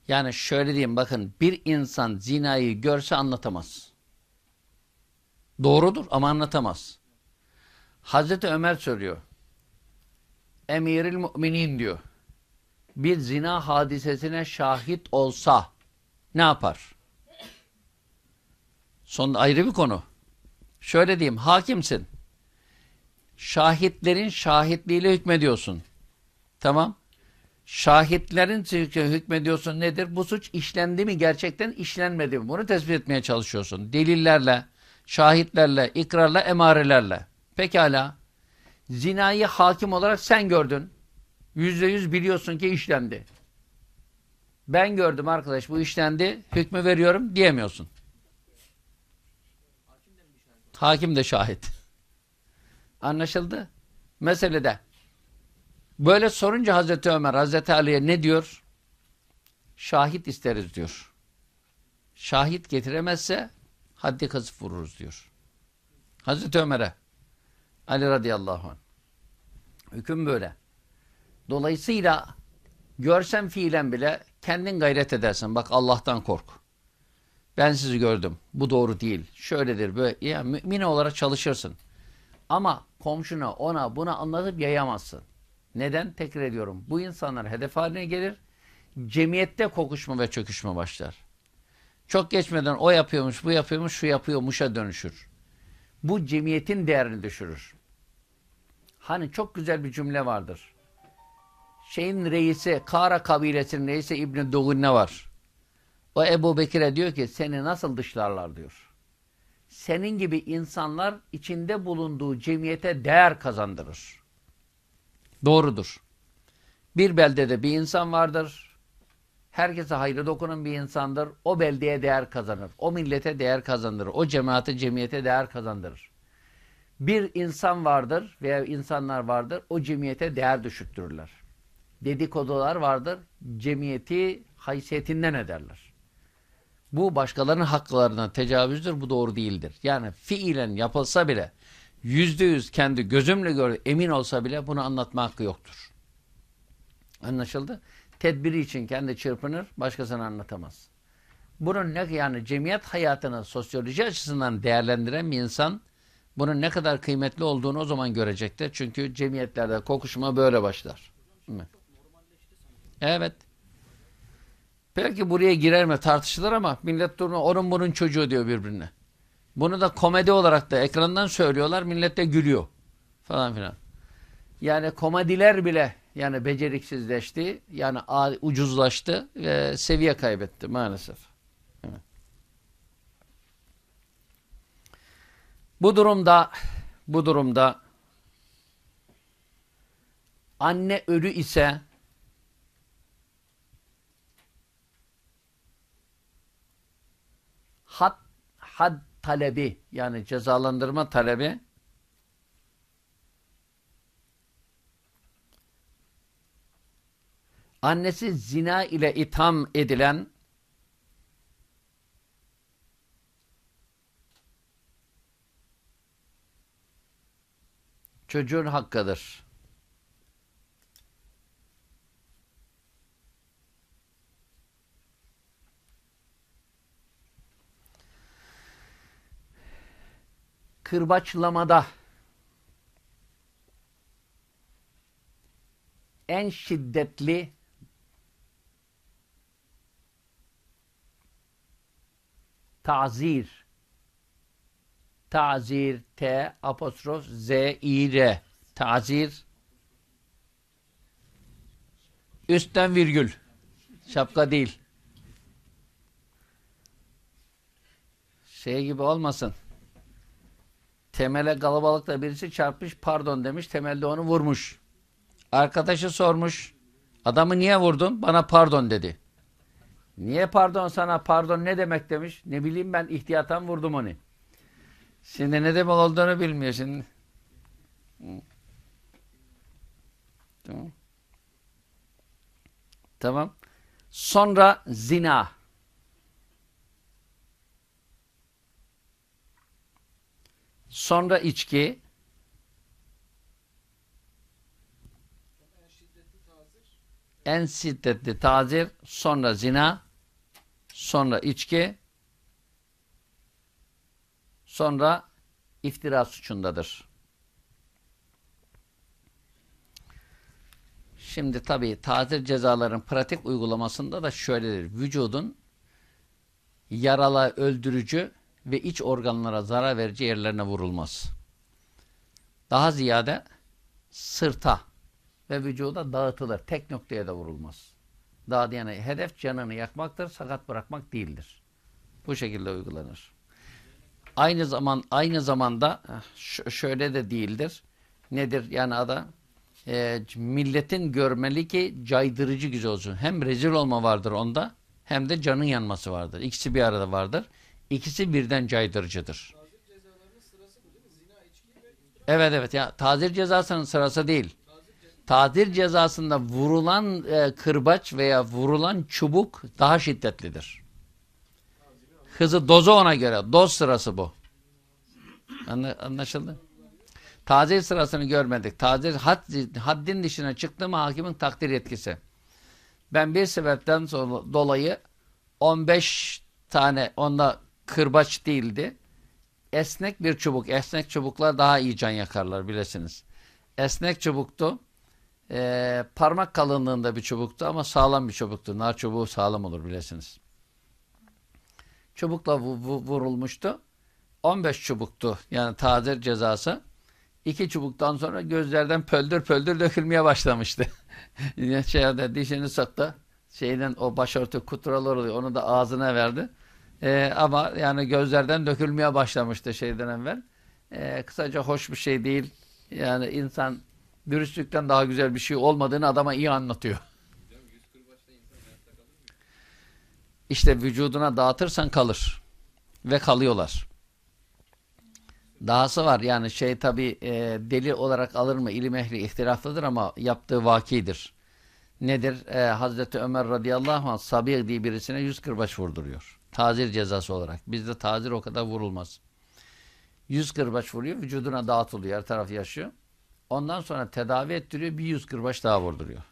Yani şöyle diyeyim bakın bir insan zinayı görse anlatamaz. Doğrudur ama anlatamaz. Hazreti Ömer söylüyor. Emiril müminin diyor. Bir zina hadisesine şahit olsa ne yapar? Son ayrı bir konu. Şöyle diyeyim, hakimsin. Şahitlerin şahitliğiyle hükmediyorsun. Tamam. Şahitlerin hükmediyorsun nedir? Bu suç işlendi mi gerçekten işlenmedi mi? Bunu tespit etmeye çalışıyorsun. Delillerle, şahitlerle, ikrarla, emarelerle. Pekala. Zinayı hakim olarak sen gördün. Yüzde yüz biliyorsun ki işlendi. Ben gördüm arkadaş bu işlendi. Hükmü veriyorum diyemiyorsun. Hakim de şahit. Anlaşıldı? Meselede. Böyle sorunca Hazreti Ömer Hazreti Ali'ye ne diyor? Şahit isteriz diyor. Şahit getiremezse haddi kazıp vururuz diyor. Hazreti Ömer'e Ali radıyallahu anh. Hüküm böyle. Dolayısıyla görsen fiilen bile kendin gayret edersin. Bak Allah'tan kork. Ben sizi gördüm. Bu doğru değil. Şöyledir böyle. Ya mümin olarak çalışırsın. Ama komşuna ona buna anlatıp yayamazsın. Neden? Tekrar ediyorum. Bu insanlar hedef haline gelir. Cemiyette kokuşma ve çöküşme başlar. Çok geçmeden o yapıyormuş, bu yapıyormuş, şu yapıyormuşa dönüşür. Bu cemiyetin değerini düşürür. Hani çok güzel bir cümle vardır. Şeyin reisi, Kara kabilesinin reisi İbn-i Dugunne var. O Ebu Bekir'e diyor ki seni nasıl dışlarlar diyor. Senin gibi insanlar içinde bulunduğu cemiyete değer kazandırır. Doğrudur. Bir beldede bir insan vardır. Herkese hayırlı dokunan bir insandır. O beldeye değer kazanır. O millete değer kazandırır. O cemaate, cemiyete değer kazandırır. Bir insan vardır veya insanlar vardır. O cemiyete değer düşürttürürler. Dedikodular vardır. Cemiyeti haysiyetinden ederler. Bu başkalarının haklarına tecavüzdür. Bu doğru değildir. Yani fiilen yapılsa bile yüzde yüz kendi gözümle gördü emin olsa bile bunu anlatma hakkı yoktur. Anlaşıldı? Tedbiri için kendi çırpınır, başkasına anlatamaz. Bunun ne yani cemiyet hayatını sosyoloji açısından değerlendiren bir insan bunun ne kadar kıymetli olduğunu o zaman görecektir. Çünkü cemiyetlerde kokuşma böyle başlar. Evet. Belki buraya girer mi tartışılır ama millet durma onun bunun çocuğu diyor birbirine. Bunu da komedi olarak da ekrandan söylüyorlar. Millet de gülüyor. Falan filan. Yani komediler bile yani beceriksizleşti. Yani ucuzlaştı ve seviye kaybetti maalesef. Bu durumda bu durumda anne ölü ise had had talebi yani cezalandırma talebi annesi zina ile itham edilen çocuğun hakkıdır. Kırbaçlamada en şiddetli tazir tazir T apostrof Z I R. Tazir. Üstten virgül. Şapka değil. Şey gibi olmasın. Temele kalabalıkta birisi çarpmış pardon demiş temelde onu vurmuş. Arkadaşı sormuş adamı niye vurdun? Bana pardon dedi. Niye pardon sana? Pardon ne demek? demiş. Ne bileyim ben ihtiyatan vurdum onu Şimdi ne demek olduğunu bilmiyor şimdi. Tamam. Tamam. Sonra zina. Sonra içki. En şiddetli tazir. Sonra zina. Sonra içki. Sonra iftira suçundadır. Şimdi tabii tazir cezaların pratik uygulamasında da şöyledir. Vücudun yaralı, öldürücü ve iç organlara zarar verici yerlerine vurulmaz. Daha ziyade sırta ve vücuda dağıtılır. Tek noktaya da vurulmaz. Daha yani hedef canını yakmaktır, sakat bırakmak değildir. Bu şekilde uygulanır. Aynı zaman aynı zamanda şöyle de değildir. Nedir yani ada? E, milletin görmeli ki caydırıcı güzel olsun. Hem rezil olma vardır onda hem de canın yanması vardır. İkisi bir arada vardır. İkisi birden caydırıcıdır. Evet evet ya tazir cezasının sırası değil. Tazir cezasında vurulan e, kırbaç veya vurulan çubuk daha şiddetlidir. Hızı dozu ona göre. Doz sırası bu. Anlaşıldı? Tazir sırasını görmedik. Tazir had, haddin dışına çıktı mı hakimin takdir yetkisi. Ben bir sebepten dolayı 15 tane onda kırbaç değildi. Esnek bir çubuk. Esnek çubuklar daha iyi can yakarlar bilesiniz. Esnek çubuktu. Ee, parmak kalınlığında bir çubuktu ama sağlam bir çubuktu. Nar çubuğu sağlam olur bilesiniz çubukla vurulmuştu. 15 çubuktu. Yani tazir cezası. İki çubuktan sonra gözlerden pöldür pöldür dökülmeye başlamıştı. Şeyde dişini sıktı. Şeyden o başörtü kuturalar oluyor. Onu da ağzına verdi. Ee, ama yani gözlerden dökülmeye başlamıştı şeyden evvel. Ee, kısaca hoş bir şey değil. Yani insan dürüstlükten daha güzel bir şey olmadığını adama iyi anlatıyor. İşte vücuduna dağıtırsan kalır. Ve kalıyorlar. Dahası var yani şey tabi e, deli olarak alır mı ilim ehli ihtilaflıdır ama yaptığı vakidir. Nedir? E, Hazreti Ömer radıyallahu anh Sabir diye birisine yüz kırbaç vurduruyor. Tazir cezası olarak. Bizde tazir o kadar vurulmaz. Yüz kırbaç vuruyor vücuduna dağıtılıyor her taraf yaşıyor. Ondan sonra tedavi ettiriyor bir yüz kırbaç daha vurduruyor.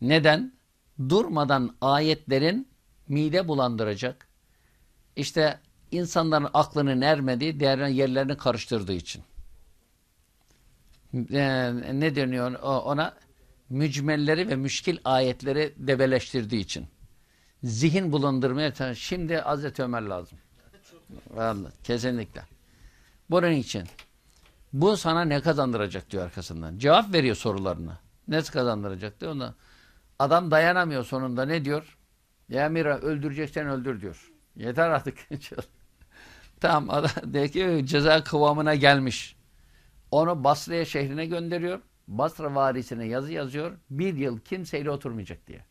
Neden? Durmadan ayetlerin mide bulandıracak, işte insanların aklının ermediği, değerlerin yerlerini karıştırdığı için. Ee, ne deniyor ona? Mücmelleri ve müşkil ayetleri debeleştirdiği için. Zihin bulundurmaya Şimdi Hazreti Ömer lazım. Vallahi, kesinlikle. Bunun için bu sana ne kazandıracak diyor arkasından. Cevap veriyor sorularına. Ne kazandıracak diyor. Ona. Adam dayanamıyor sonunda ne diyor? Ya Mira öldüreceksen öldür diyor. Yeter artık. tamam adam de ki ceza kıvamına gelmiş. Onu Basra'ya şehrine gönderiyor. Basra varisine yazı yazıyor. Bir yıl kimseyle oturmayacak diye.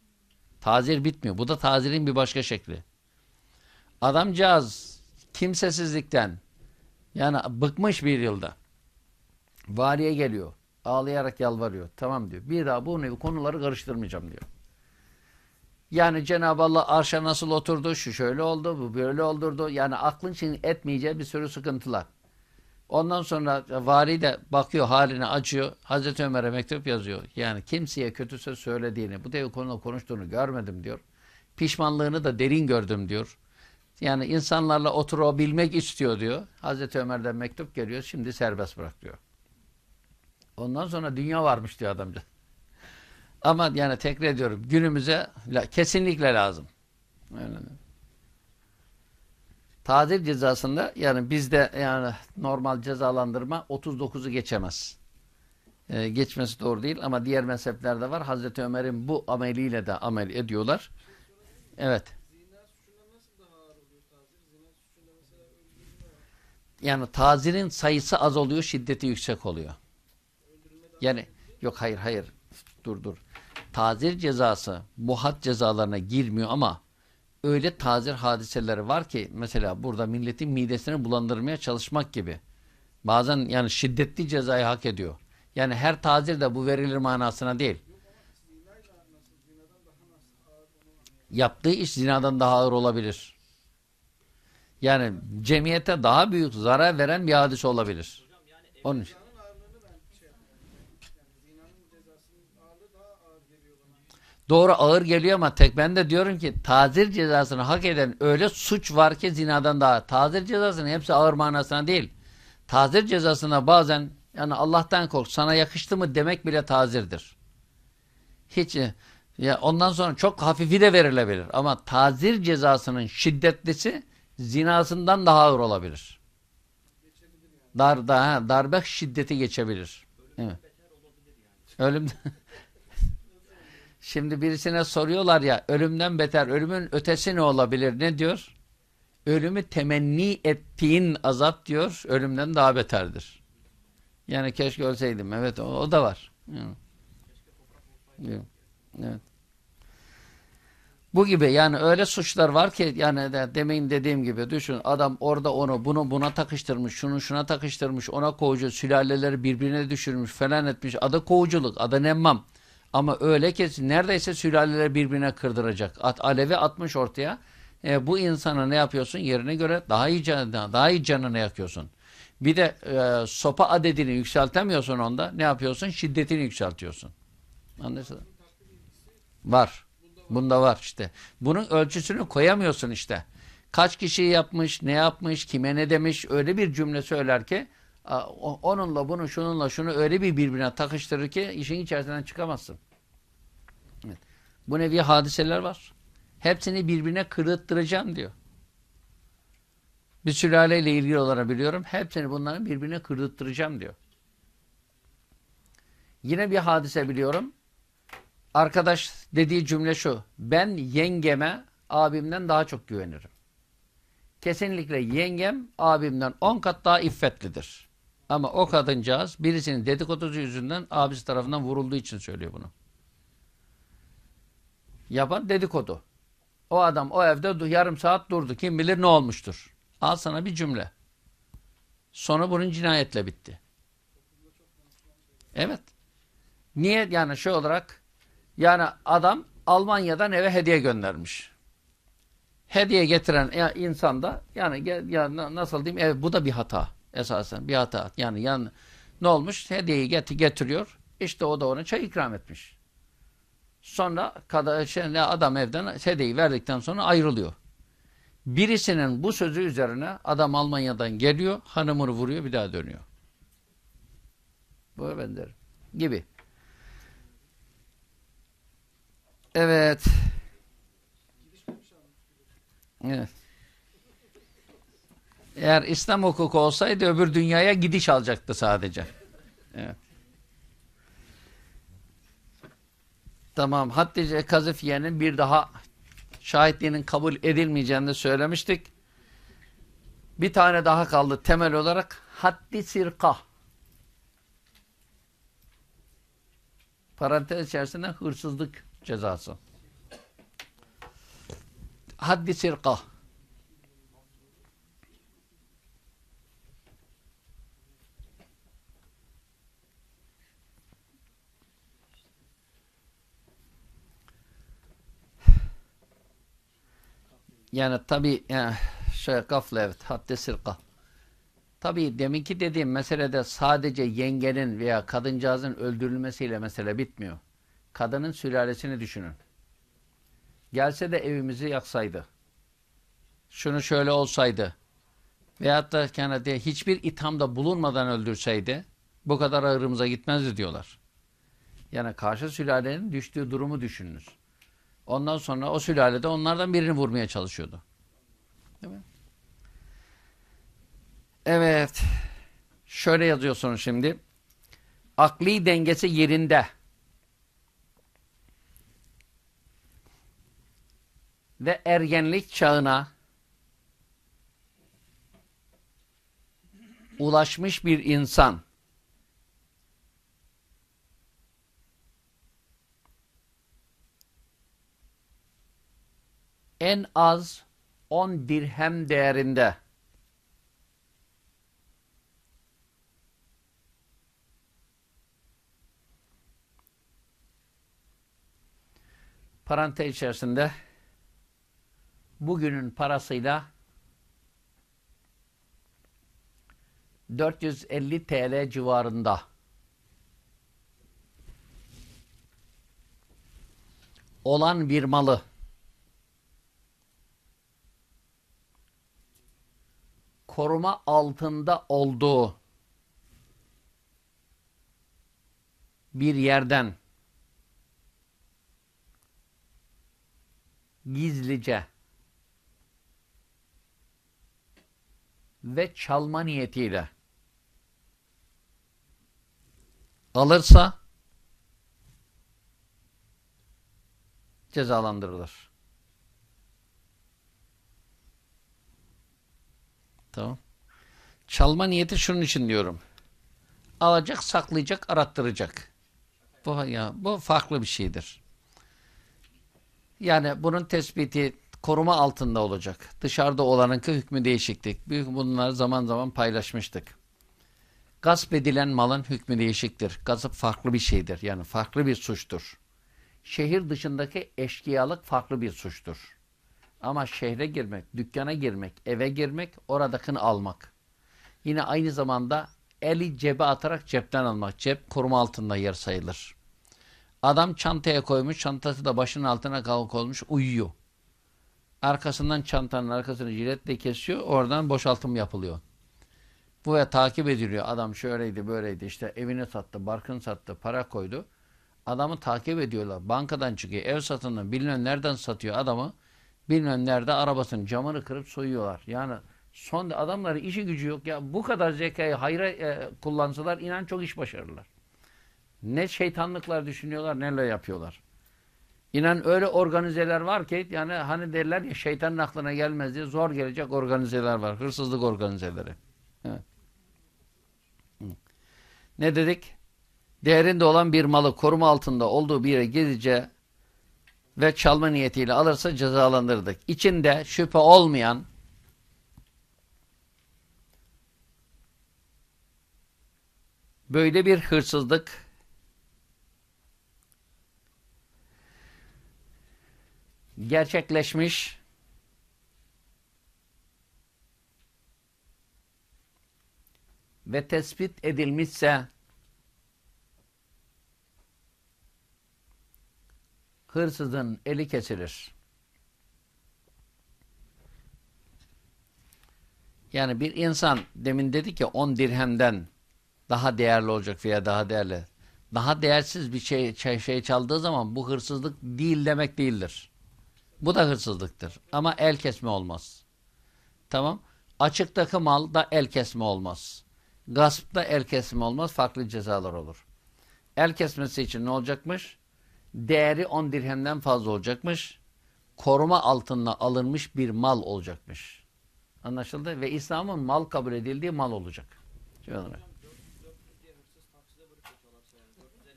Tazir bitmiyor. Bu da tazirin bir başka şekli. Adamcağız kimsesizlikten yani bıkmış bir yılda. Valiye geliyor. Ağlayarak yalvarıyor. Tamam diyor. Bir daha bu nevi konuları karıştırmayacağım diyor. Yani Cenab-ı Allah arşa nasıl oturdu, şu şöyle oldu, bu böyle oldurdu. Yani aklın için etmeyeceği bir sürü sıkıntılar. Ondan sonra vali de bakıyor haline acıyor. Hazreti Ömer'e mektup yazıyor. Yani kimseye kötü söz söylediğini, bu devi konuda konuştuğunu görmedim diyor. Pişmanlığını da derin gördüm diyor. Yani insanlarla oturabilmek istiyor diyor. Hazreti Ömer'den mektup geliyor. Şimdi serbest bırak diyor. Ondan sonra dünya varmış diyor adamca. Ama yani tekrar ediyorum günümüze kesinlikle lazım. Öyle. Tadil cezasında yani bizde yani normal cezalandırma 39'u geçemez. Ee, geçmesi doğru değil ama diğer mezheplerde var. Hazreti Ömer'in bu ameliyle de amel ediyorlar. Evet. Yani tazirin sayısı az oluyor, şiddeti yüksek oluyor. Yani yok hayır hayır dur dur. Tazir cezası bu had cezalarına girmiyor ama öyle tazir hadiseleri var ki mesela burada milletin midesini bulandırmaya çalışmak gibi. Bazen yani şiddetli cezayı hak ediyor. Yani her tazir de bu verilir manasına değil. Yaptığı iş zinadan daha ağır olabilir. Yani cemiyete daha büyük zarar veren bir hadise olabilir. Onun için. Doğru ağır geliyor ama tek ben de diyorum ki tazir cezasını hak eden öyle suç var ki zinadan daha. Tazir cezasının hepsi ağır manasına değil. Tazir cezasına bazen yani Allah'tan kork sana yakıştı mı demek bile tazirdir. Hiç ya ondan sonra çok hafifi de verilebilir ama tazir cezasının şiddetlisi zinasından daha ağır olabilir. Dar, daha, darbe şiddeti geçebilir. Evet. Ölüm Şimdi birisine soruyorlar ya ölümden beter, ölümün ötesi ne olabilir? Ne diyor? Ölümü temenni ettiğin azap diyor, ölümden daha beterdir. Yani keşke ölseydim. Evet o, o da var. Evet. Bu gibi yani öyle suçlar var ki yani de, demeyin dediğim gibi düşün adam orada onu bunu buna takıştırmış, şunu şuna takıştırmış, ona kovucu, sülaleleri birbirine düşürmüş falan etmiş. Adı kovuculuk, adı nemmam. Ama öyle ki neredeyse sülaleleri birbirine kırdıracak. At, alevi atmış ortaya. E, bu insana ne yapıyorsun? Yerine göre daha iyi, canına, daha iyi canını yakıyorsun. Bir de e, sopa adedini yükseltemiyorsun onda. Ne yapıyorsun? Şiddetini yükseltiyorsun. Anlaşıldı? Var. Bunda var işte. Bunun ölçüsünü koyamıyorsun işte. Kaç kişi yapmış, ne yapmış, kime ne demiş öyle bir cümle söyler ki onunla bunu şununla şunu öyle bir birbirine takıştırır ki işin içerisinden çıkamazsın. Evet. Bu nevi hadiseler var. Hepsini birbirine kırıttıracağım diyor. Bir sülaleyle ilgili olarak biliyorum. Hepsini bunların birbirine kırıttıracağım diyor. Yine bir hadise biliyorum. Arkadaş dediği cümle şu. Ben yengeme abimden daha çok güvenirim. Kesinlikle yengem abimden on kat daha iffetlidir. Ama o kadıncağız birisinin dedikodusu yüzünden abisi tarafından vurulduğu için söylüyor bunu. Yapan dedikodu. O adam o evde yarım saat durdu. Kim bilir ne olmuştur. Al sana bir cümle. Sonra bunun cinayetle bitti. Evet. Niye? Yani şey olarak yani adam Almanya'dan eve hediye göndermiş. Hediye getiren insan da yani ya nasıl diyeyim ev, bu da bir hata esasen bir hata. Yani yan ne olmuş? Hediyeyi getiriyor. İşte o da ona çay ikram etmiş. Sonra kada, şey, adam evden hediyeyi verdikten sonra ayrılıyor. Birisinin bu sözü üzerine adam Almanya'dan geliyor, hanımını vuruyor, bir daha dönüyor. Bu benzer gibi. Evet. Evet. Eğer İslam hukuku olsaydı öbür dünyaya gidiş alacaktı sadece. Evet. Tamam. Hatice Kazifiye'nin bir daha şahitliğinin kabul edilmeyeceğini söylemiştik. Bir tane daha kaldı temel olarak haddi sirka. Parantez içerisinde hırsızlık cezası. Haddi sirka. Yani tabi yani şey gafle evet haddi sirka. Tabi deminki dediğim meselede sadece yengenin veya kadıncağızın öldürülmesiyle mesele bitmiyor. Kadının sülalesini düşünün. Gelse de evimizi yaksaydı. Şunu şöyle olsaydı. Veyahut da yani de hiçbir ithamda bulunmadan öldürseydi bu kadar ağırımıza gitmezdi diyorlar. Yani karşı sülalenin düştüğü durumu düşününüz. Ondan sonra o sülalede onlardan birini vurmaya çalışıyordu. Değil mi? Evet. Şöyle yazıyorsunuz şimdi. Akli dengesi yerinde. Ve ergenlik çağına ulaşmış bir insan en az 10 dirhem değerinde. Parantez içerisinde bugünün parasıyla 450 TL civarında. Olan bir malı koruma altında olduğu bir yerden gizlice ve çalma niyetiyle alırsa cezalandırılır. Tamam. Çalma niyeti şunun için diyorum. Alacak, saklayacak, arattıracak. Bu ya bu farklı bir şeydir. Yani bunun tespiti koruma altında olacak. Dışarıda olanınki hükmü değişiklik. Büyük bunları zaman zaman paylaşmıştık. Gasp edilen malın hükmü değişiktir. Gasp farklı bir şeydir. Yani farklı bir suçtur. Şehir dışındaki eşkıyalık farklı bir suçtur. Ama şehre girmek, dükkana girmek, eve girmek, oradakini almak. Yine aynı zamanda eli cebe atarak cepten almak. Cep koruma altında yer sayılır. Adam çantaya koymuş, çantası da başının altına kalk olmuş, uyuyor. Arkasından çantanın arkasını jiletle kesiyor, oradan boşaltım yapılıyor. Bu ve takip ediliyor. Adam şöyleydi, böyleydi, işte evini sattı, barkını sattı, para koydu. Adamı takip ediyorlar. Bankadan çıkıyor, ev satını bilmem nereden satıyor adamı. Bilmem nerede arabasının camını kırıp soyuyorlar. Yani son adamları işi gücü yok. Ya bu kadar zekayı hayra e, kullansalar inan çok iş başarırlar. Ne şeytanlıklar düşünüyorlar, neler yapıyorlar. İnan öyle organizeler var ki yani hani derler ya şeytanın aklına gelmez diye zor gelecek organizeler var. Hırsızlık organizeleri. Evet. Ne dedik? Değerinde olan bir malı koruma altında olduğu bir yere gizlice ve çalma niyetiyle alırsa cezalandırdık. İçinde şüphe olmayan böyle bir hırsızlık gerçekleşmiş ve tespit edilmişse hırsızın eli kesilir. Yani bir insan demin dedi ki 10 dirhemden daha değerli olacak veya daha değerli. Daha değersiz bir şey, şey, şey çaldığı zaman bu hırsızlık değil demek değildir. Bu da hırsızlıktır. Ama el kesme olmaz. Tamam. Açıktaki mal da el kesme olmaz. Gaspta el kesme olmaz. Farklı cezalar olur. El kesmesi için ne olacakmış? Değeri 10 dirhemden fazla olacakmış. Koruma altına alınmış bir mal olacakmış. Anlaşıldı? Ve İslam'ın mal kabul edildiği mal olacak. Şöyle olarak. 400 diye hırsız takside bırakıyor çalarsa yani.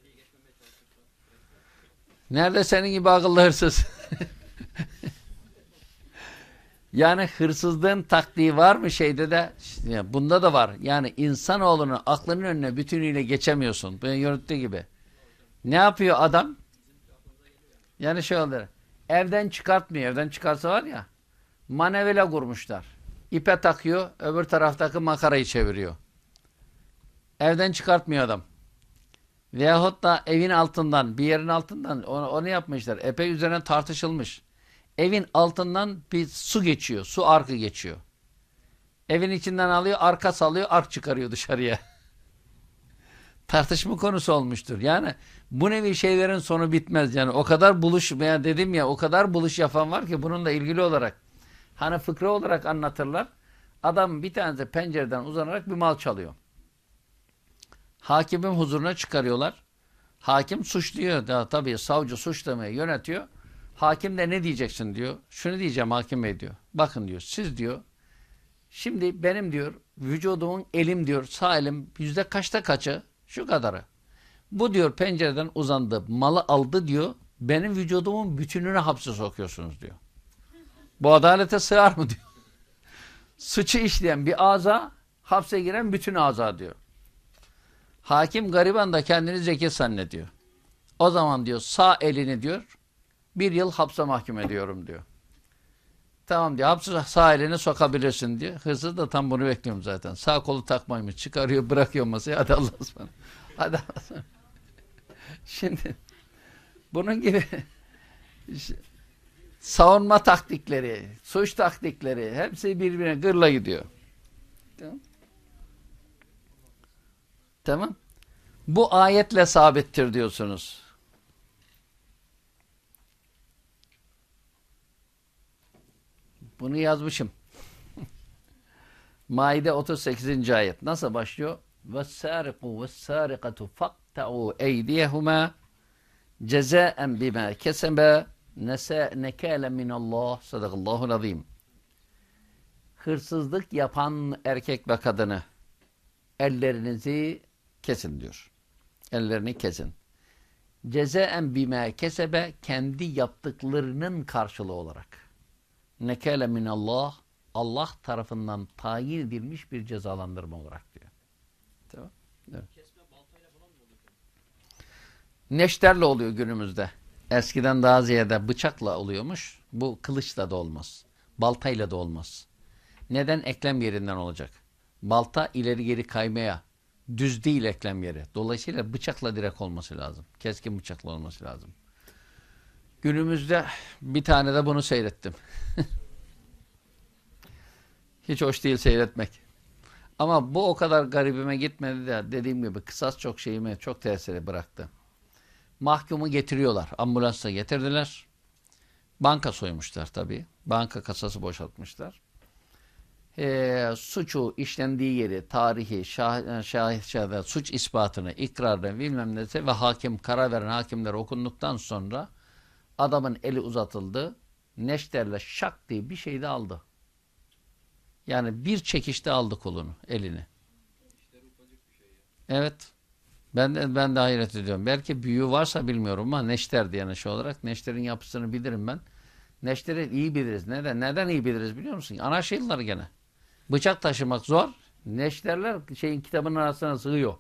450'yi geçmemeye çalışırsa. Nerede senin gibi akıllı hırsız? yani hırsızlığın taktiği var mı şeyde de? İşte bunda da var. Yani insanoğlunun aklının önüne bütünüyle geçemiyorsun. Ben yürüttüğü gibi. Ne yapıyor adam? Yani şey oluyor. Evden çıkartmıyor. Evden çıkarsa var ya. Manevele kurmuşlar. İpe takıyor. Öbür taraftaki makarayı çeviriyor. Evden çıkartmıyor adam. Veyahut da evin altından, bir yerin altından onu, onu yapmışlar. Epey üzerine tartışılmış. Evin altından bir su geçiyor. Su arkı geçiyor. Evin içinden alıyor, arka salıyor, ark çıkarıyor dışarıya. Tartışma konusu olmuştur. Yani bu nevi şeylerin sonu bitmez. Yani o kadar buluş, yani dedim ya o kadar buluş yapan var ki bununla ilgili olarak. Hani fıkra olarak anlatırlar. Adam bir tanesi pencereden uzanarak bir mal çalıyor. Hakimin huzuruna çıkarıyorlar. Hakim suçluyor. Da, tabii savcı suçlamayı yönetiyor. Hakim de ne diyeceksin diyor. Şunu diyeceğim hakim bey diyor. Bakın diyor siz diyor. Şimdi benim diyor vücudumun elim diyor sağ elim yüzde kaçta kaçı? Şu kadarı. Bu diyor pencereden uzandı malı aldı diyor. Benim vücudumun bütününü hapse sokuyorsunuz diyor. Bu adalete sığar mı diyor. Suçu işleyen bir ağza hapse giren bütün ağza diyor. Hakim gariban da kendini zeki zannediyor. O zaman diyor sağ elini diyor bir yıl hapse mahkum ediyorum diyor. Tamam diyor hapse sağ elini sokabilirsin diyor. Hırsız da tam bunu bekliyorum zaten. Sağ kolu takmaymış çıkarıyor bırakıyor masaya hadi Allah'a ısmarladık. Hadi Allah'a ısmarladık. Şimdi bunun gibi savunma taktikleri, suç taktikleri hepsi birbirine gırla gidiyor. Tamam. Tamam. Bu ayetle sabittir diyorsunuz. Bunu yazmışım. Maide 38. ayet. Nasıl başlıyor? وَالسَّارِقُ وَالسَّارِقَةُ فَقْتَعُوا اَيْدِيَهُمَا جَزَاءً بِمَا كَسَبَا نَكَالًا مِنَ اللّٰهِ Sadakallahu azim. Hırsızlık yapan erkek ve kadını ellerinizi kesin diyor. Ellerini kesin. Cezaen bime kesebe kendi yaptıklarının karşılığı olarak. Nekale minallah Allah tarafından tayin edilmiş bir cezalandırma olarak diyor. Neşterle oluyor günümüzde. Eskiden daha ziyade bıçakla oluyormuş. Bu kılıçla da olmaz. Baltayla da olmaz. Neden? Eklem yerinden olacak. Balta ileri geri kaymaya, düz değil eklem yeri. Dolayısıyla bıçakla direkt olması lazım. Keskin bıçakla olması lazım. Günümüzde bir tane de bunu seyrettim. Hiç hoş değil seyretmek. Ama bu o kadar garibime gitmedi de dediğim gibi kısas çok şeyime çok tesiri bıraktı. Mahkumu getiriyorlar. Ambulansla getirdiler. Banka soymuşlar tabii. Banka kasası boşaltmışlar e, suçu işlendiği yeri, tarihi, şah, şahit şahit, suç ispatını, ikrarını bilmem neyse ve hakim, karar veren hakimler okunduktan sonra adamın eli uzatıldı. Neşterle şak diye bir şey de aldı. Yani bir çekişte aldı kolunu, elini. Evet. Ben ben de hayret ediyorum. Belki büyüğü varsa bilmiyorum ama neşter diye şey olarak. Neşterin yapısını bilirim ben. Neşteri iyi biliriz. Neden? Neden iyi biliriz biliyor musun? Anarşiyalılar gene. Bıçak taşımak zor. Neşterler şeyin kitabının arasına sığıyor.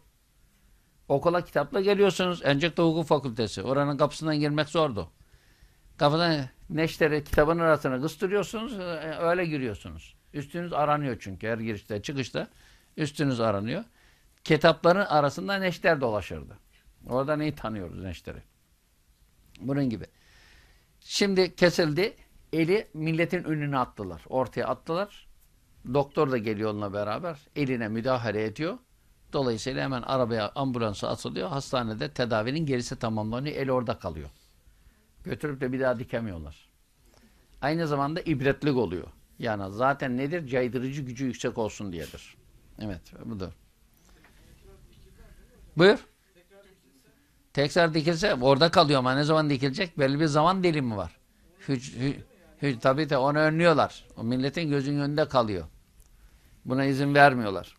Okula kitapla geliyorsunuz. Encek'te hukuk fakültesi. Oranın kapısından girmek zordu. Kapıdan neşteri kitabın arasına kıstırıyorsunuz. Öyle giriyorsunuz. Üstünüz aranıyor çünkü her girişte çıkışta. Üstünüz aranıyor. Kitapların arasında neşter dolaşırdı. Oradan iyi tanıyoruz neşteri. Bunun gibi. Şimdi kesildi. Eli milletin önüne attılar. Ortaya attılar. Doktor da geliyor onunla beraber. Eline müdahale ediyor. Dolayısıyla hemen arabaya ambulansa atılıyor. Hastanede tedavinin gerisi tamamlanıyor. El orada kalıyor. Götürüp de bir daha dikemiyorlar. Aynı zamanda ibretlik oluyor. Yani zaten nedir? Caydırıcı gücü yüksek olsun diyedir. Evet, budur. Buyur. Tekrar dikilse orada kalıyor ama ne zaman dikilecek? Belli bir zaman dilimi var. Hüc, hü, hü, tabii de onu önlüyorlar. O milletin gözünün önünde kalıyor. Buna izin vermiyorlar.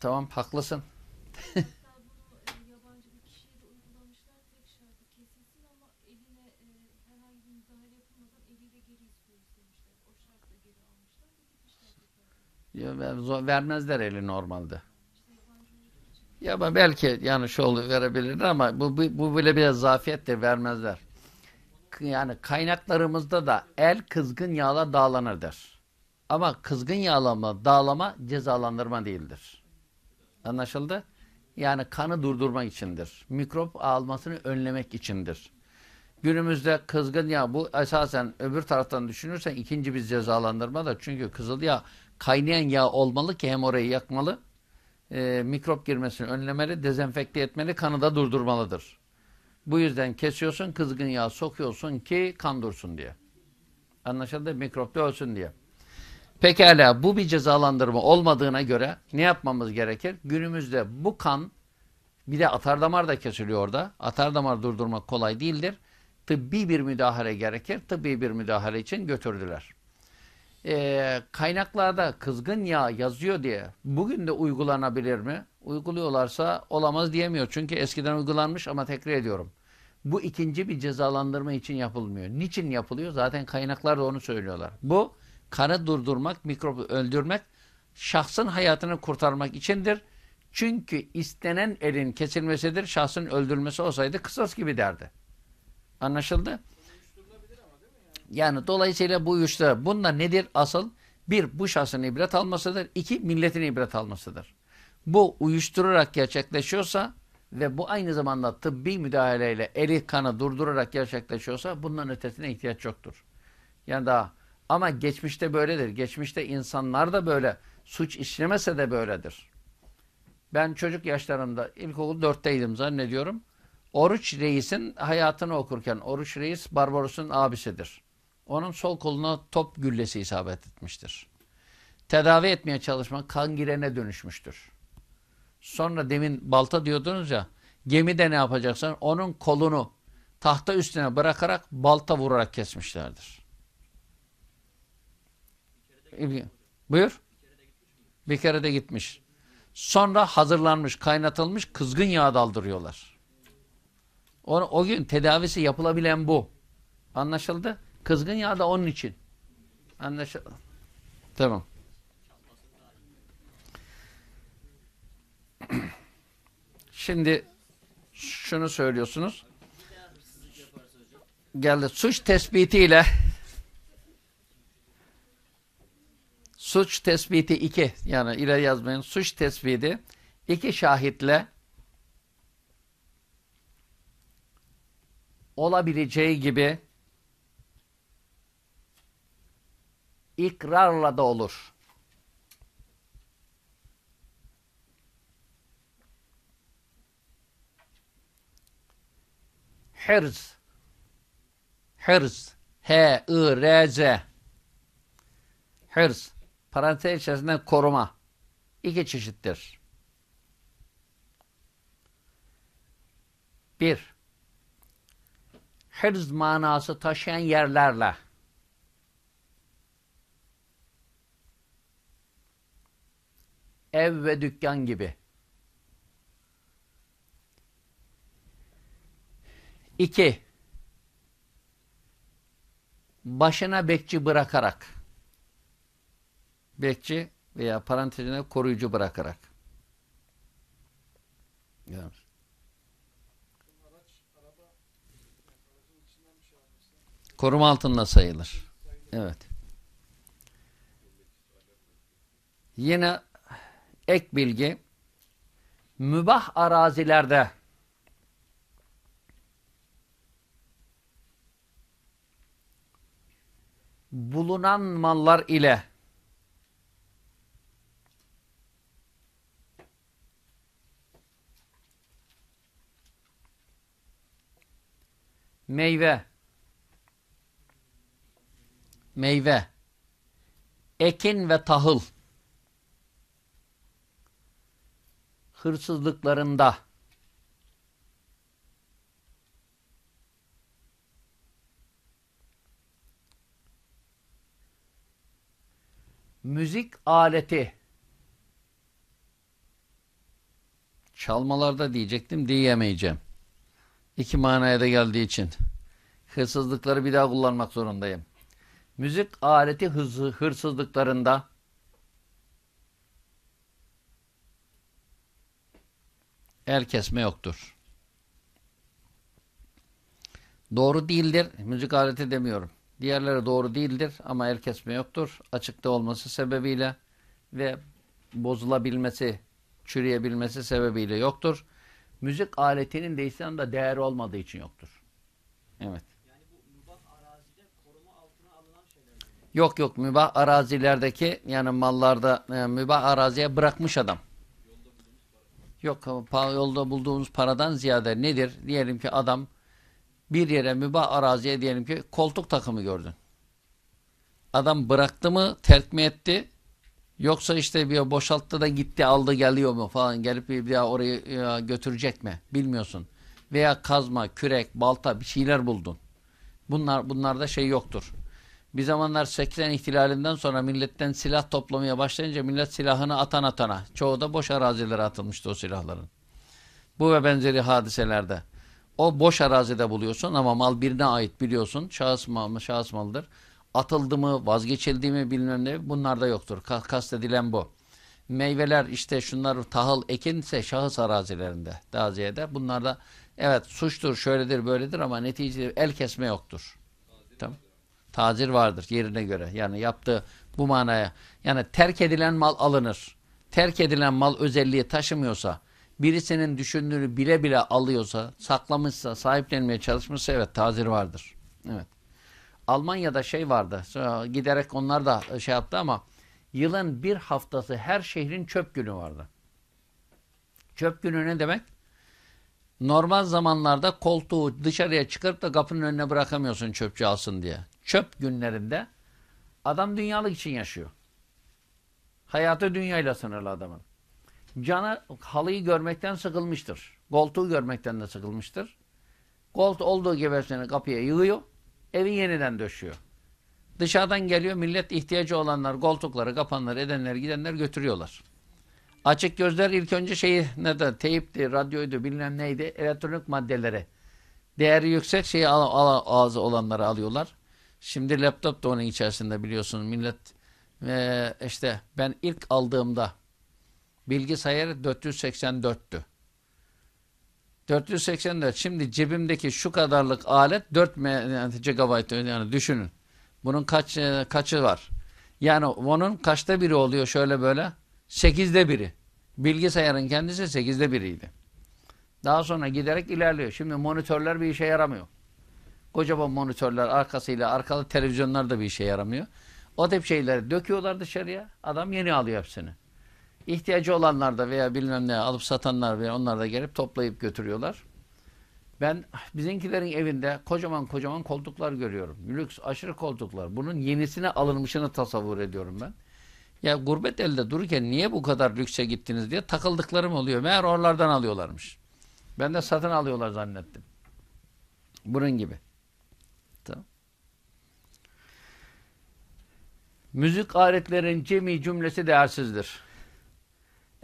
Tamam haklısın. Hatta bunu e, yabancı bir kişiye de uygulamışlar. Tek şartı kesilsin ama eline e, herhangi bir müdahale yapılmadan eliyle geri istiyor istemişler. O şartla geri almışlar ve gitmişler tekrar. Ya ver- zo- vermezler eli normalde. Ya ama belki yani şu olur verebilirler ama bu, bu, bu bile biraz zafiyettir vermezler. Yani kaynaklarımızda da el kızgın yağla dağlanır der. Ama kızgın yağlama, dağlama cezalandırma değildir. Anlaşıldı? Yani kanı durdurmak içindir. Mikrop almasını önlemek içindir. Günümüzde kızgın yağ bu esasen öbür taraftan düşünürsen ikinci bir cezalandırma da çünkü kızıl yağ kaynayan yağ olmalı ki hem orayı yakmalı e, mikrop girmesini önlemeli, dezenfekte etmeli, kanı da durdurmalıdır. Bu yüzden kesiyorsun, kızgın yağ sokuyorsun ki kan dursun diye. Anlaşıldı? Mikrop da ölsün diye. Pekala bu bir cezalandırma olmadığına göre ne yapmamız gerekir? Günümüzde bu kan bir de atardamar da kesiliyor orada. Atardamar durdurmak kolay değildir. Tıbbi bir müdahale gerekir. Tıbbi bir müdahale için götürdüler. Ee, kaynaklarda kızgın yağ yazıyor diye bugün de uygulanabilir mi? Uyguluyorlarsa olamaz diyemiyor. Çünkü eskiden uygulanmış ama tekrar ediyorum. Bu ikinci bir cezalandırma için yapılmıyor. Niçin yapılıyor? Zaten kaynaklar da onu söylüyorlar. Bu kanı durdurmak, mikrobu öldürmek, şahsın hayatını kurtarmak içindir. Çünkü istenen elin kesilmesidir. Şahsın öldürülmesi olsaydı kısas gibi derdi. Anlaşıldı? Yani dolayısıyla bu uyuştu. Bunda nedir asıl? Bir, bu şahsın ibret almasıdır. İki, milletin ibret almasıdır. Bu uyuşturarak gerçekleşiyorsa ve bu aynı zamanda tıbbi müdahaleyle eli kanı durdurarak gerçekleşiyorsa bundan ötesine ihtiyaç yoktur. Yani daha ama geçmişte böyledir. Geçmişte insanlar da böyle suç işlemese de böyledir. Ben çocuk yaşlarımda ilkokul dörtteydim zannediyorum. Oruç Reis'in hayatını okurken Oruç Reis Barbaros'un abisidir. Onun sol koluna top güllesi isabet etmiştir. Tedavi etmeye çalışmak kan girene dönüşmüştür. Sonra demin balta diyordunuz ya gemide ne yapacaksın? Onun kolunu tahta üstüne bırakarak balta vurarak kesmişlerdir. Buyur. Bir kere de gitmiş. Sonra hazırlanmış, kaynatılmış kızgın yağ daldırıyorlar. O, o gün tedavisi yapılabilen bu. Anlaşıldı? Kızgın yağ da onun için. Anlaşıldı. Tamam. Şimdi şunu söylüyorsunuz. Geldi. Suç tespitiyle suç tespiti iki yani ileri yazmayın. Suç tespiti iki şahitle olabileceği gibi ikrarla da olur. Hırz. Hırz. H-I-R-Z. Hırz. Parantez içerisinde koruma. İki çeşittir. Bir. Hırz manası taşıyan yerlerle ev ve dükkan gibi. İki, başına bekçi bırakarak, bekçi veya parantezine koruyucu bırakarak. Yani. Koruma altında sayılır. Evet. Yine ek bilgi. Mübah arazilerde bulunan mallar ile meyve, meyve, ekin ve tahıl, hırsızlıklarında, müzik aleti, çalmalarda diyecektim diyemeyeceğim. İki manaya da geldiği için. Hırsızlıkları bir daha kullanmak zorundayım. Müzik aleti hırsızlıklarında el kesme yoktur. Doğru değildir. Müzik aleti demiyorum. Diğerleri doğru değildir ama el kesme yoktur. Açıkta olması sebebiyle ve bozulabilmesi, çürüyebilmesi sebebiyle yoktur. Müzik aletinin de İslam'da değeri olmadığı için yoktur. Evet. Yani bu mübah arazide koruma altına alınan şeyler. Yok yok mübah arazilerdeki yani mallarda e, mübah araziye bırakmış adam. Yok yolda bulduğumuz paradan ziyade nedir? Diyelim ki adam bir yere mübah araziye diyelim ki koltuk takımı gördün. Adam bıraktı mı terk mi etti? Yoksa işte bir boşalttı da gitti aldı geliyor mu falan gelip bir daha orayı e, götürecek mi? Bilmiyorsun. Veya kazma, kürek, balta bir şeyler buldun. Bunlar bunlarda şey yoktur. Bir zamanlar 80 ihtilalinden sonra milletten silah toplamaya başlayınca millet silahını atan atana. Çoğu da boş arazilere atılmıştı o silahların. Bu ve benzeri hadiselerde. O boş arazide buluyorsun ama mal birine ait biliyorsun. Şahıs malı, şahıs malıdır. Atıldı mı, vazgeçildi mi bilmem ne bunlarda yoktur. Ka kastedilen bu. Meyveler işte şunlar tahıl ekinse şahıs arazilerinde daha ziyade. Bunlarda evet suçtur, şöyledir, böyledir ama neticede el kesme yoktur. Tacir vardır yerine göre. Yani yaptığı bu manaya. Yani terk edilen mal alınır. Terk edilen mal özelliği taşımıyorsa, birisinin düşündüğünü bile bile alıyorsa, saklamışsa, sahiplenmeye çalışmışsa evet tacir vardır. Evet. Almanya'da şey vardı. Giderek onlar da şey yaptı ama yılın bir haftası her şehrin çöp günü vardı. Çöp günü ne demek? Normal zamanlarda koltuğu dışarıya çıkarıp da kapının önüne bırakamıyorsun çöpçü alsın diye. Çöp günlerinde adam dünyalık için yaşıyor. Hayatı dünyayla sınırlı adamın. Canı halıyı görmekten sıkılmıştır. Koltuğu görmekten de sıkılmıştır. Kolt olduğu gibi kapıya yığıyor. Evi yeniden döşüyor. Dışarıdan geliyor millet ihtiyacı olanlar koltukları, kapanları, edenler, gidenler götürüyorlar. Açık gözler ilk önce şeyi ne de teyipti, radyoydu, bilmem neydi, elektronik maddeleri. Değeri yüksek şeyi al, al, ağzı olanları alıyorlar. Şimdi laptop da onun içerisinde biliyorsunuz millet e, işte ben ilk aldığımda bilgisayar 484'tü. 484. Şimdi cebimdeki şu kadarlık alet 4 GB yani düşünün. Bunun kaç kaçı var? Yani onun kaçta biri oluyor şöyle böyle? 8'de biri. Bilgisayarın kendisi 8'de biriydi. Daha sonra giderek ilerliyor. Şimdi monitörler bir işe yaramıyor. Kocaman monitörler arkasıyla arkalı televizyonlar da bir işe yaramıyor. O tip şeyleri döküyorlar dışarıya. Adam yeni alıyor hepsini. İhtiyacı olanlar da veya bilmem ne alıp satanlar veya onlar da gelip toplayıp götürüyorlar. Ben bizimkilerin evinde kocaman kocaman koltuklar görüyorum. Lüks aşırı koltuklar. Bunun yenisine alınmışını tasavvur ediyorum ben. Ya gurbet elde dururken niye bu kadar lükse gittiniz diye takıldıklarım oluyor. Meğer oralardan alıyorlarmış. Ben de satın alıyorlar zannettim. Bunun gibi. Tamam. Müzik aletlerin cemi cümlesi değersizdir.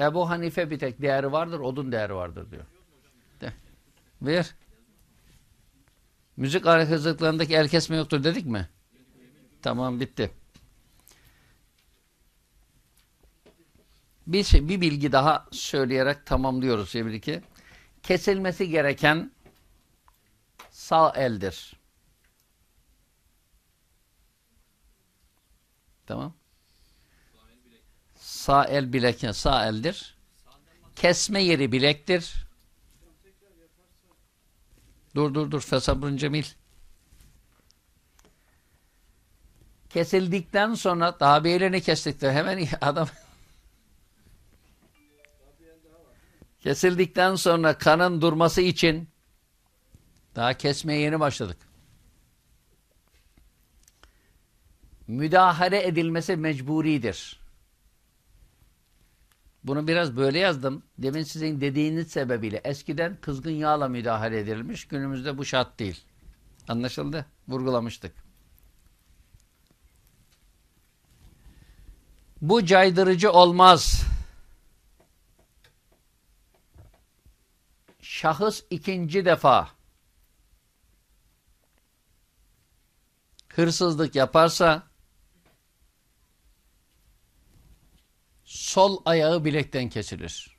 Ebu Hanife bir tek değeri vardır, odun değeri vardır diyor. De. Ver. Müzik alet hızlıklarındaki el kesme yoktur dedik mi? Tamam bitti. Bir, şey, bir bilgi daha söyleyerek tamamlıyoruz. Kesilmesi gereken sağ eldir. Tamam. Sağ el bilek, sağ eldir. Kesme yeri bilektir. Dur dur dur fesabrın cemil. Kesildikten sonra daha bir elini kestikler hemen adam kesildikten sonra kanın durması için Daha kesmeye yeni başladık. Müdahale edilmesi mecburidir. Bunu biraz böyle yazdım. Demin sizin dediğiniz sebebiyle eskiden kızgın yağla müdahale edilmiş. Günümüzde bu şart değil. Anlaşıldı? Vurgulamıştık. Bu caydırıcı olmaz. Şahıs ikinci defa hırsızlık yaparsa sol ayağı bilekten kesilir.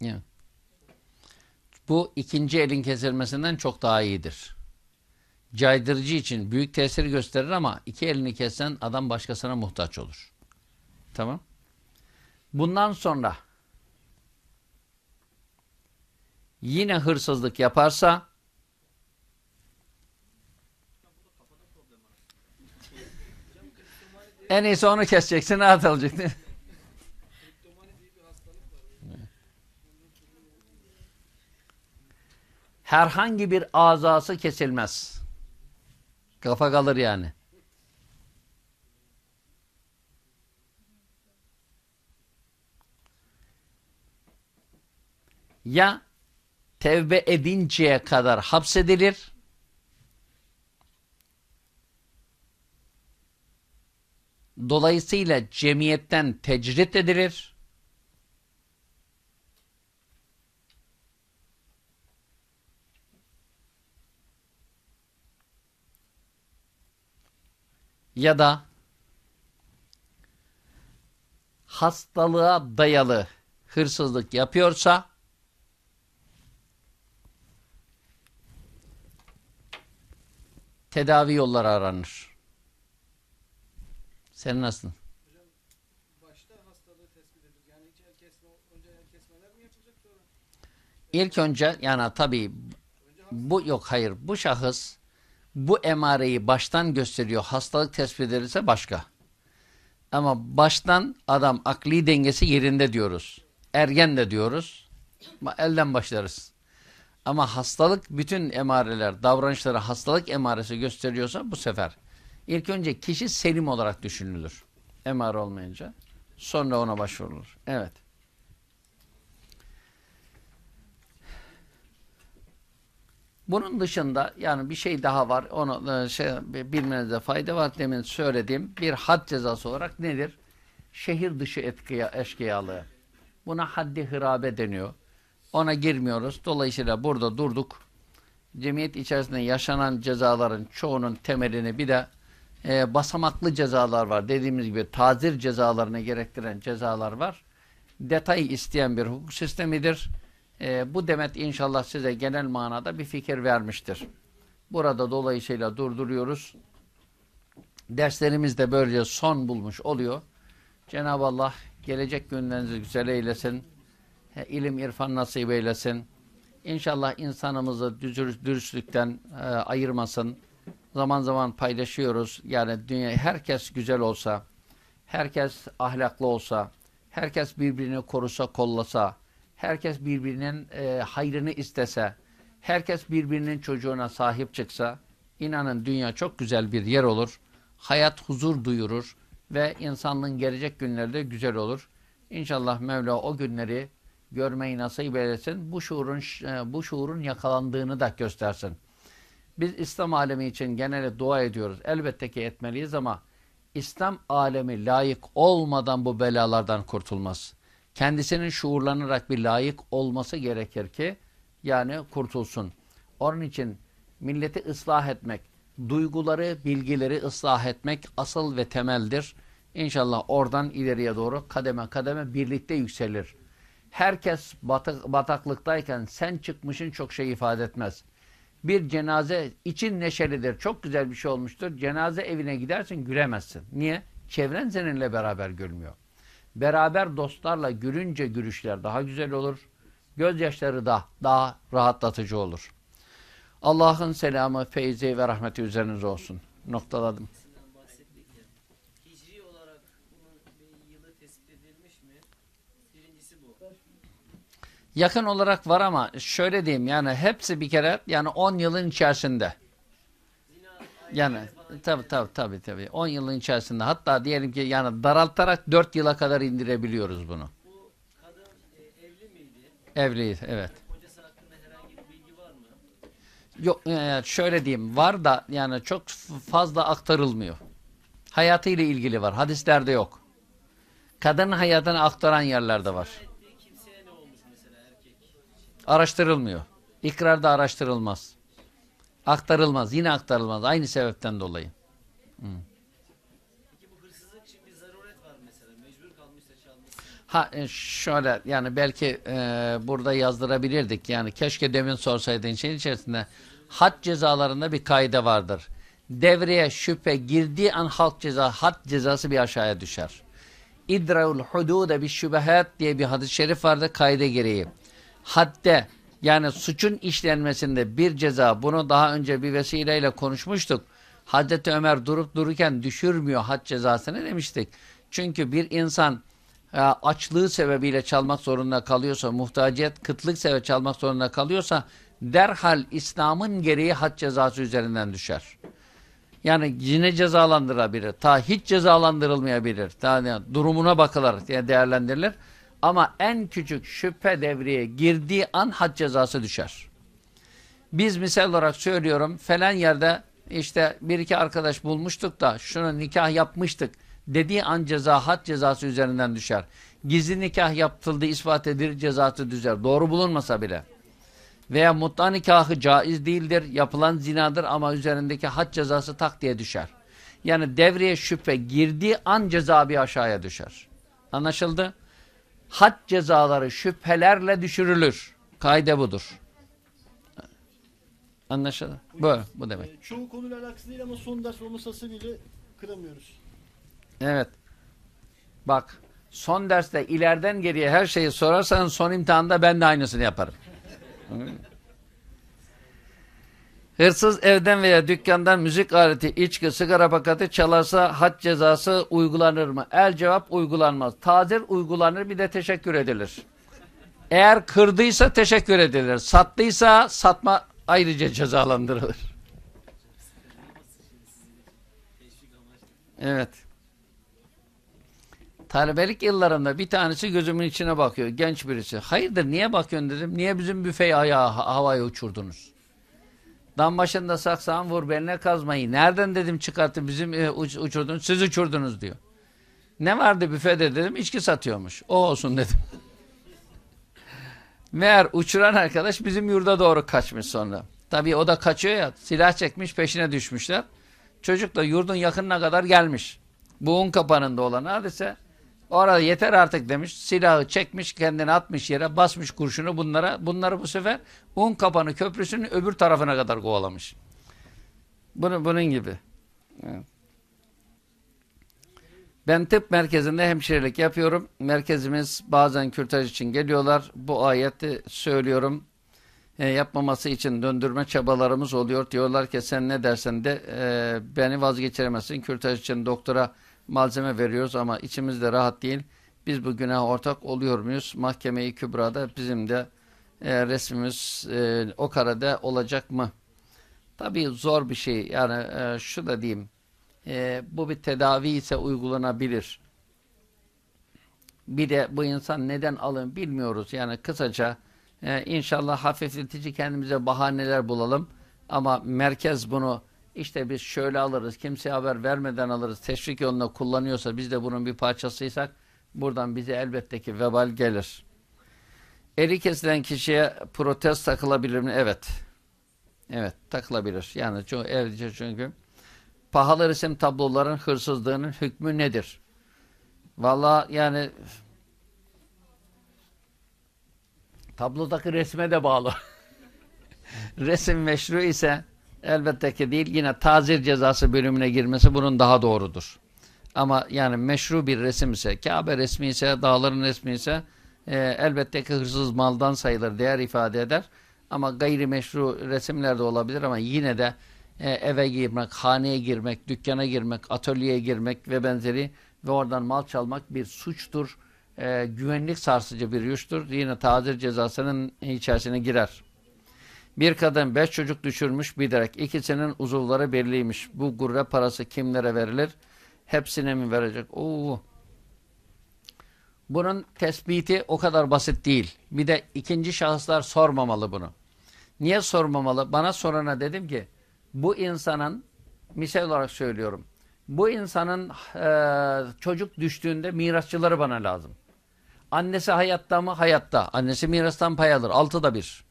Ya. Bu ikinci elin kesilmesinden çok daha iyidir. Caydırıcı için büyük tesir gösterir ama iki elini kessen adam başkasına muhtaç olur. Tamam. Bundan sonra yine hırsızlık yaparsa en iyisi onu keseceksin rahat alacaksın. Herhangi bir azası kesilmez. Kafa kalır yani. Ya tevbe edinceye kadar hapsedilir dolayısıyla cemiyetten tecrit edilir ya da hastalığa dayalı hırsızlık yapıyorsa tedavi yolları aranır. Sen nasılsın? Başta hastalığı tespit edilir. Yani hiç el kesme, önce el kesmeler mi yapılacak sonra? İlk önce yani tabii bu yok hayır bu şahıs bu emareyi baştan gösteriyor. Hastalık tespit edilirse başka. Ama baştan adam akli dengesi yerinde diyoruz. Ergen de diyoruz. Elden başlarız. Ama hastalık bütün emareler, davranışları hastalık emaresi gösteriyorsa bu sefer ilk önce kişi selim olarak düşünülür. Emare olmayınca. Sonra ona başvurulur. Evet. Bunun dışında yani bir şey daha var. Onu e, şey bilmenizde fayda var. Demin söylediğim bir had cezası olarak nedir? Şehir dışı etkiya, eşkıyalığı. Buna haddi hırabe deniyor. Ona girmiyoruz. Dolayısıyla burada durduk. Cemiyet içerisinde yaşanan cezaların çoğunun temelini bir de e, basamaklı cezalar var. Dediğimiz gibi tazir cezalarını gerektiren cezalar var. Detay isteyen bir hukuk sistemidir. E, bu demet inşallah size genel manada bir fikir vermiştir. Burada dolayısıyla durduruyoruz. Derslerimiz de böylece son bulmuş oluyor. Cenab-ı Allah gelecek günlerinizi güzel eylesin. He, ilim, irfan nasip eylesin. İnşallah insanımızı düzür- dürüstlükten e, ayırmasın. Zaman zaman paylaşıyoruz. Yani dünya herkes güzel olsa, herkes ahlaklı olsa, herkes birbirini korusa, kollasa, herkes birbirinin e, hayrını istese, herkes birbirinin çocuğuna sahip çıksa, inanın dünya çok güzel bir yer olur. Hayat huzur duyurur ve insanlığın gelecek günleri de güzel olur. İnşallah Mevla o günleri görmeyi nasip eylesin. Bu şuurun, e, bu şuurun yakalandığını da göstersin. Biz İslam alemi için genelde dua ediyoruz. Elbette ki etmeliyiz ama İslam alemi layık olmadan bu belalardan kurtulmaz. Kendisinin şuurlanarak bir layık olması gerekir ki yani kurtulsun. Onun için milleti ıslah etmek, duyguları, bilgileri ıslah etmek asıl ve temeldir. İnşallah oradan ileriye doğru kademe kademe birlikte yükselir. Herkes batak, bataklıktayken sen çıkmışın çok şey ifade etmez. Bir cenaze için neşelidir. Çok güzel bir şey olmuştur. Cenaze evine gidersin gülemezsin. Niye? Çevren seninle beraber gülmüyor. Beraber dostlarla gülünce gülüşler daha güzel olur. Gözyaşları da daha rahatlatıcı olur. Allah'ın selamı, feyzi ve rahmeti üzerinize olsun. Noktaladım. Sinan bahsettik ya. Hicri olarak bunun bir yılı tespit edilmiş mi? etkisi bu. Yakın olarak var ama şöyle diyeyim yani hepsi bir kere yani 10 yılın içerisinde. Yani tabi tabi tabi tabi 10 yılın içerisinde hatta diyelim ki yani daraltarak 4 yıla kadar indirebiliyoruz bunu. bu kadın e, evli miydi? Evliyiz evet. Kocası hakkında herhangi bir bilgi var mı? Yok e, şöyle diyeyim var da yani çok fazla aktarılmıyor. Hayatıyla ilgili var. Hadislerde yok. Kadının hayatını aktaran yerlerde var. Zina ettiği kimseye ne olmuş mesela erkek? Araştırılmıyor. İkrarda araştırılmaz. Aktarılmaz. Yine aktarılmaz. Aynı sebepten dolayı. Çalmışsın. Ha e, şöyle yani belki e, burada yazdırabilirdik. Yani keşke demin sorsaydın şeyin içerisinde had cezalarında bir kaide vardır. Devreye şüphe girdiği an halk ceza, had cezası bir aşağıya düşer. İdra'ul hudude bir şübehat diye bir hadis-i şerif vardı kaide gereği. Hadde yani suçun işlenmesinde bir ceza bunu daha önce bir vesileyle konuşmuştuk. Hazreti Ömer durup dururken düşürmüyor had cezasını demiştik. Çünkü bir insan e, açlığı sebebiyle çalmak zorunda kalıyorsa, muhtaciyet, kıtlık sebebi çalmak zorunda kalıyorsa derhal İslam'ın gereği had cezası üzerinden düşer. Yani yine cezalandırabilir. Ta hiç cezalandırılmayabilir. Ta ne- durumuna bakılır diye değerlendirilir. Ama en küçük şüphe devreye girdiği an had cezası düşer. Biz misal olarak söylüyorum falan yerde işte bir iki arkadaş bulmuştuk da şunu nikah yapmıştık dediği an ceza had cezası üzerinden düşer. Gizli nikah yapıldığı ispat edilir cezası düşer. Doğru bulunmasa bile. Veya mutla nikahı caiz değildir, yapılan zinadır ama üzerindeki had cezası tak diye düşer. Yani devreye şüphe girdiği an ceza bir aşağıya düşer. Anlaşıldı? Had cezaları şüphelerle düşürülür. Kaide budur. Anlaşıldı? Bu, bu demek. Ee, çoğu konuyla alakası değil ama son ders olması hasebiyle kıramıyoruz. Evet. Bak son derste ileriden geriye her şeyi sorarsan son imtihanda ben de aynısını yaparım. Hırsız evden veya dükkandan müzik aleti, içki, sigara paketi çalarsa had cezası uygulanır mı? El cevap uygulanmaz. Tazir uygulanır bir de teşekkür edilir. Eğer kırdıysa teşekkür edilir. Sattıysa satma ayrıca cezalandırılır. Evet. Talebelik yıllarında bir tanesi gözümün içine bakıyor. Genç birisi. Hayırdır niye bakıyorsun dedim. Niye bizim büfeyi ayağı ha- havaya uçurdunuz? Dam başında saksağın vur beline kazmayı. Nereden dedim çıkarttı bizim e, uç, uçurdunuz. Siz uçurdunuz diyor. Ne vardı büfede dedim. içki satıyormuş. O olsun dedim. Meğer uçuran arkadaş bizim yurda doğru kaçmış sonra. Tabii o da kaçıyor ya. Silah çekmiş peşine düşmüşler. Çocuk da yurdun yakınına kadar gelmiş. Buğun kapanında olan hadise orada yeter artık demiş. Silahı çekmiş kendini atmış yere basmış kurşunu bunlara. Bunları bu sefer un kapanı köprüsünün öbür tarafına kadar kovalamış. Bunu, bunun gibi. Ben tıp merkezinde hemşirelik yapıyorum. Merkezimiz bazen kürtaj için geliyorlar. Bu ayeti söylüyorum. E, yapmaması için döndürme çabalarımız oluyor. Diyorlar ki sen ne dersen de e, beni vazgeçiremezsin. Kürtaj için doktora malzeme veriyoruz ama içimiz de rahat değil. Biz bu günaha ortak oluyor muyuz? Mahkemeyi kübrada bizim de e, resmimiz e, o karede olacak mı? Tabii zor bir şey. Yani e, şu da diyeyim. E, bu bir tedavi ise uygulanabilir. Bir de bu insan neden alın bilmiyoruz. Yani kısaca e, inşallah hafifletici kendimize bahaneler bulalım. Ama merkez bunu işte biz şöyle alırız, kimseye haber vermeden alırız, teşvik yolunda kullanıyorsa biz de bunun bir parçasıysak buradan bize elbette ki vebal gelir. Eli kesilen kişiye protez takılabilir mi? Evet. Evet takılabilir. Yani çok evlice çünkü pahalı resim tabloların hırsızlığının hükmü nedir? Vallahi yani tablodaki resme de bağlı. Resim meşru ise elbette ki değil yine tazir cezası bölümüne girmesi bunun daha doğrudur. Ama yani meşru bir resim ise, Kabe resmi ise, dağların resmi ise e, elbette ki hırsız maldan sayılır, değer ifade eder. Ama gayrimeşru resimler de olabilir ama yine de e, eve girmek, haneye girmek, dükkana girmek, atölyeye girmek ve benzeri ve oradan mal çalmak bir suçtur. e, güvenlik sarsıcı bir yuştur. Yine tazir cezasının içerisine girer. Bir kadın beş çocuk düşürmüş bilerek ikisinin uzuvları belliymiş. Bu gurre parası kimlere verilir? Hepsine mi verecek? Oo. Bunun tespiti o kadar basit değil. Bir de ikinci şahıslar sormamalı bunu. Niye sormamalı? Bana sorana dedim ki bu insanın misal olarak söylüyorum. Bu insanın e, çocuk düştüğünde mirasçıları bana lazım. Annesi hayatta mı? Hayatta. Annesi mirastan pay alır. Altıda bir.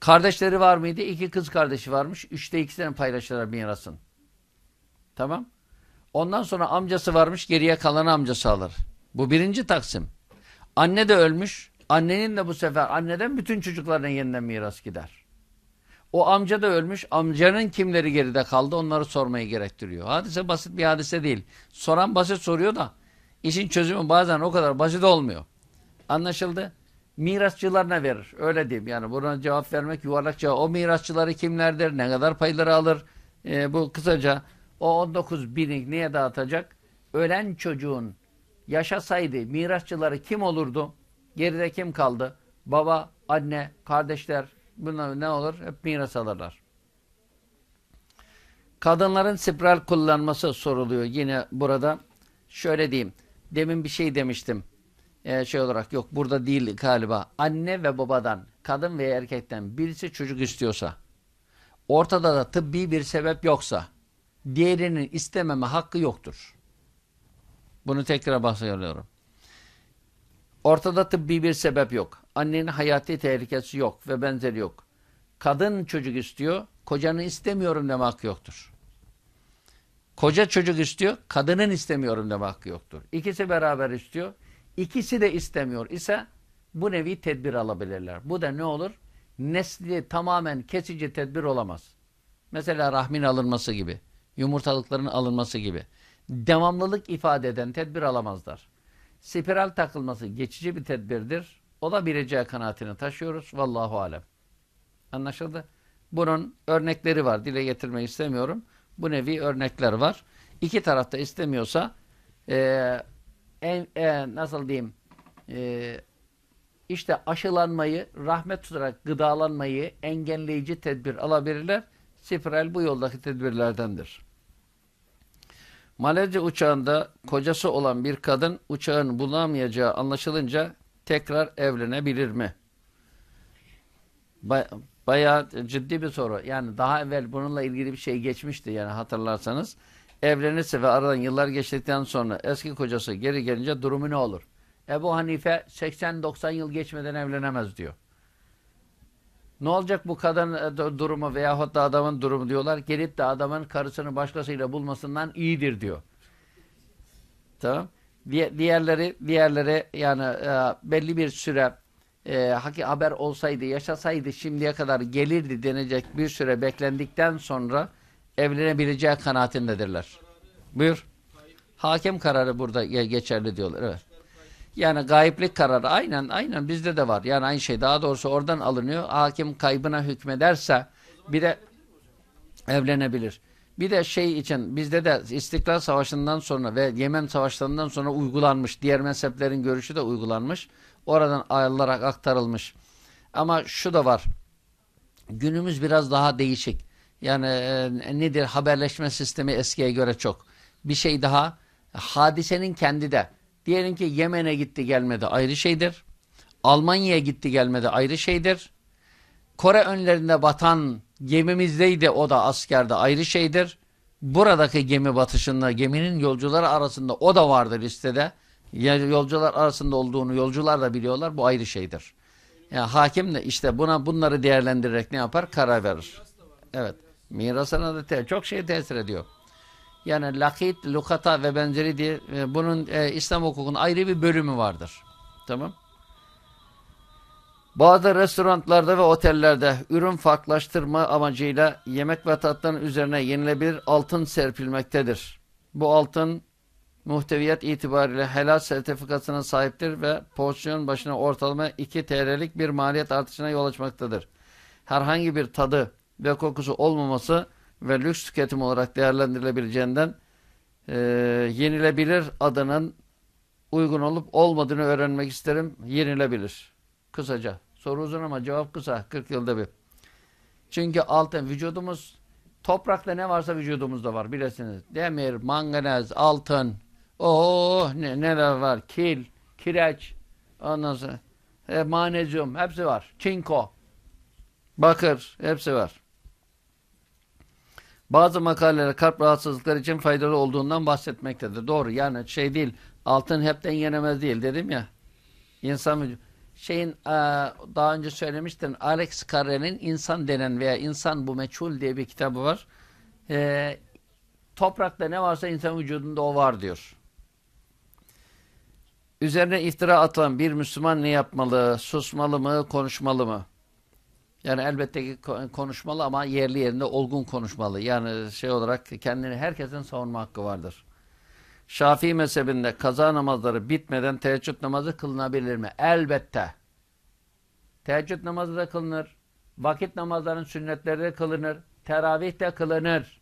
Kardeşleri var mıydı? İki kız kardeşi varmış. Üçte ikisini paylaşırlar mirasın. Tamam. Ondan sonra amcası varmış. Geriye kalanı amcası alır. Bu birinci taksim. Anne de ölmüş. Annenin de bu sefer anneden bütün çocuklarına yeniden miras gider. O amca da ölmüş. Amcanın kimleri geride kaldı onları sormayı gerektiriyor. Hadise basit bir hadise değil. Soran basit soruyor da işin çözümü bazen o kadar basit olmuyor. Anlaşıldı? Mirasçılarına verir. Öyle diyeyim. Yani buna cevap vermek yuvarlak cevap. O mirasçıları kimlerdir? Ne kadar payları alır? Ee, bu kısaca o 19 bini niye dağıtacak? Ölen çocuğun yaşasaydı mirasçıları kim olurdu? Geride kim kaldı? Baba, anne, kardeşler bunlar ne olur? Hep miras alırlar. Kadınların spiral kullanması soruluyor yine burada. Şöyle diyeyim. Demin bir şey demiştim. Ee, şey olarak yok burada değil galiba. Anne ve babadan, kadın veya erkekten birisi çocuk istiyorsa, ortada da tıbbi bir sebep yoksa, diğerinin istememe hakkı yoktur. Bunu tekrar bahsediyorum. Ortada tıbbi bir sebep yok. Annenin hayati tehlikesi yok ve benzeri yok. Kadın çocuk istiyor, kocanı istemiyorum deme hakkı yoktur. Koca çocuk istiyor, kadının istemiyorum deme hakkı yoktur. İkisi beraber istiyor, ikisi de istemiyor ise bu nevi tedbir alabilirler. Bu da ne olur? Nesli tamamen kesici tedbir olamaz. Mesela rahmin alınması gibi, yumurtalıkların alınması gibi. Devamlılık ifade eden tedbir alamazlar. Spiral takılması geçici bir tedbirdir. O da bileceği kanaatini taşıyoruz. Vallahu alem. Anlaşıldı? Bunun örnekleri var. Dile getirmek istemiyorum. Bu nevi örnekler var. İki tarafta istemiyorsa e, en, e, nasıl diyeyim e, işte aşılanmayı, rahmet tutarak gıdalanmayı engelleyici tedbir alabilirler. Spiral bu yoldaki tedbirlerdendir. Malezya uçağında kocası olan bir kadın uçağın bulunamayacağı anlaşılınca tekrar evlenebilir mi? Bay, bayağı ciddi bir soru. Yani daha evvel bununla ilgili bir şey geçmişti yani hatırlarsanız. Evlenirse ve aradan yıllar geçtikten sonra eski kocası geri gelince durumu ne olur? Ebu Hanife 80-90 yıl geçmeden evlenemez diyor. Ne olacak bu kadın e, durumu veyahut da adamın durumu diyorlar. Gelip de adamın karısını başkasıyla bulmasından iyidir diyor. Tamam. Diğerleri, diğerleri yani e, belli bir süre e, haber olsaydı, yaşasaydı şimdiye kadar gelirdi denecek bir süre beklendikten sonra evlenebileceği kanaatindedirler. Buyur. Hakem kararı burada geçerli diyorlar. Evet. Yani gayiplik kararı aynen aynen bizde de var. Yani aynı şey daha doğrusu oradan alınıyor. Hakim kaybına hükmederse bir de evlenebilir. Bir de şey için bizde de İstiklal Savaşı'ndan sonra ve Yemen Savaşlarından sonra uygulanmış. Diğer mezheplerin görüşü de uygulanmış. Oradan ayrılarak aktarılmış. Ama şu da var. Günümüz biraz daha değişik. Yani e, nedir haberleşme sistemi eskiye göre çok. Bir şey daha hadisenin kendi de Diyelim ki Yemen'e gitti gelmedi ayrı şeydir. Almanya'ya gitti gelmedi ayrı şeydir. Kore önlerinde batan gemimizdeydi o da askerde ayrı şeydir. Buradaki gemi batışında geminin yolcuları arasında o da vardır listede. Yolcular arasında olduğunu yolcular da biliyorlar bu ayrı şeydir. Yani hakim de işte buna bunları değerlendirerek ne yapar? Karar verir. Evet. Mirasına da te çok şey tesir ediyor. Yani lakit, lukata ve benzeri diye e, bunun e, İslam hukukunun ayrı bir bölümü vardır. Tamam. Bazı restoranlarda ve otellerde ürün farklılaştırma amacıyla yemek ve tatların üzerine yenilebilir altın serpilmektedir. Bu altın muhteviyat itibariyle helal sertifikasına sahiptir ve porsiyon başına ortalama 2 TL'lik bir maliyet artışına yol açmaktadır. Herhangi bir tadı ve kokusu olmaması ve lüks tüketim olarak değerlendirilebileceğinden e, yenilebilir adının uygun olup olmadığını öğrenmek isterim. Yenilebilir. Kısaca. Soru uzun ama cevap kısa. 40 yılda bir. Çünkü altın vücudumuz toprakta ne varsa vücudumuzda var bilesiniz. Demir, manganez, altın. Oo ne, neler var? Kil, kireç, ondan sonra e, manezyum hepsi var. Çinko, bakır hepsi var. Bazı makaleler kalp rahatsızlıkları için faydalı olduğundan bahsetmektedir. Doğru yani şey değil altın hepten yenemez değil dedim ya. İnsan. Şeyin e, daha önce söylemiştim Alex Carrer'in İnsan denen veya İnsan bu meçhul diye bir kitabı var. E, toprakta ne varsa insan vücudunda o var diyor. Üzerine iftira atılan bir Müslüman ne yapmalı? Susmalı mı? Konuşmalı mı? Yani elbette ki ko- konuşmalı ama yerli yerinde olgun konuşmalı. Yani şey olarak kendini herkesin savunma hakkı vardır. Şafii mezhebinde kaza namazları bitmeden teheccüd namazı kılınabilir mi? Elbette. Teheccüd namazı da kılınır. Vakit namazların sünnetleri de kılınır. Teravih de kılınır.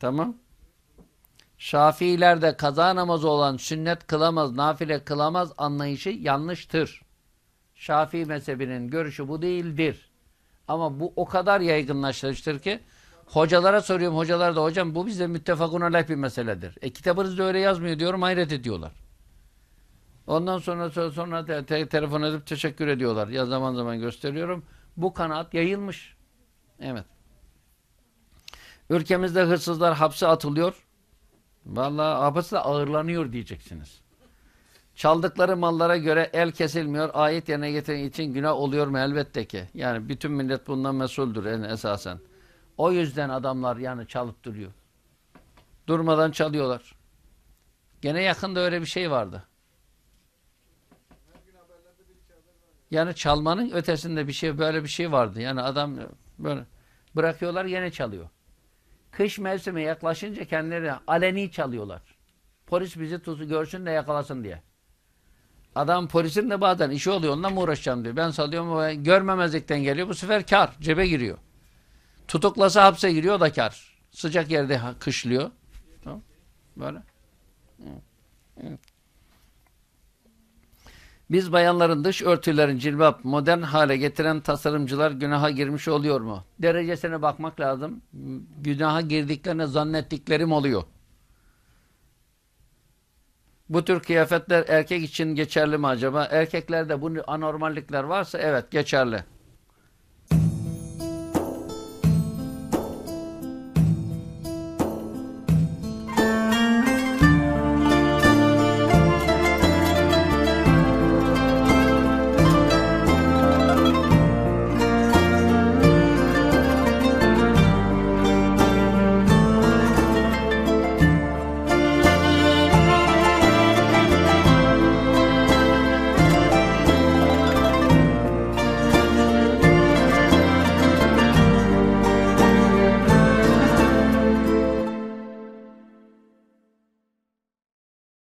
Tamam. Şafiilerde kaza namazı olan sünnet kılamaz, nafile kılamaz anlayışı yanlıştır. Şafii mezhebinin görüşü bu değildir. Ama bu o kadar yaygınlaşmıştır ki hocalara soruyorum. Hocalar da hocam bu bizde müttefakun aleyh bir meseledir. E kitabınızda öyle yazmıyor diyorum hayret ediyorlar. Ondan sonra sonra, te- te- telefon edip teşekkür ediyorlar. Ya zaman zaman gösteriyorum. Bu kanaat yayılmış. Evet. Ülkemizde hırsızlar hapse atılıyor. Vallahi hapse ağırlanıyor diyeceksiniz. Çaldıkları mallara göre el kesilmiyor. Ayet yerine getiren için günah oluyor mu? Elbette ki. Yani bütün millet bundan mesuldür en esasen. O yüzden adamlar yani çalıp duruyor. Durmadan çalıyorlar. Gene yakında öyle bir şey vardı. Yani çalmanın ötesinde bir şey böyle bir şey vardı. Yani adam böyle bırakıyorlar yine çalıyor. Kış mevsimi yaklaşınca kendileri aleni çalıyorlar. Polis bizi tutu görsün de yakalasın diye. Adam polisin de bazen işi oluyor onunla mı uğraşacağım diyor. Ben salıyorum görmemezlikten geliyor. Bu sefer kar. Cebe giriyor. Tutuklasa hapse giriyor da kar. Sıcak yerde kışlıyor. Tamam. Böyle. Biz bayanların dış örtülerin cilbap modern hale getiren tasarımcılar günaha girmiş oluyor mu? Derecesine bakmak lazım. Günaha girdiklerine zannettiklerim oluyor. Bu tür kıyafetler erkek için geçerli mi acaba? Erkeklerde bu anormallikler varsa evet geçerli.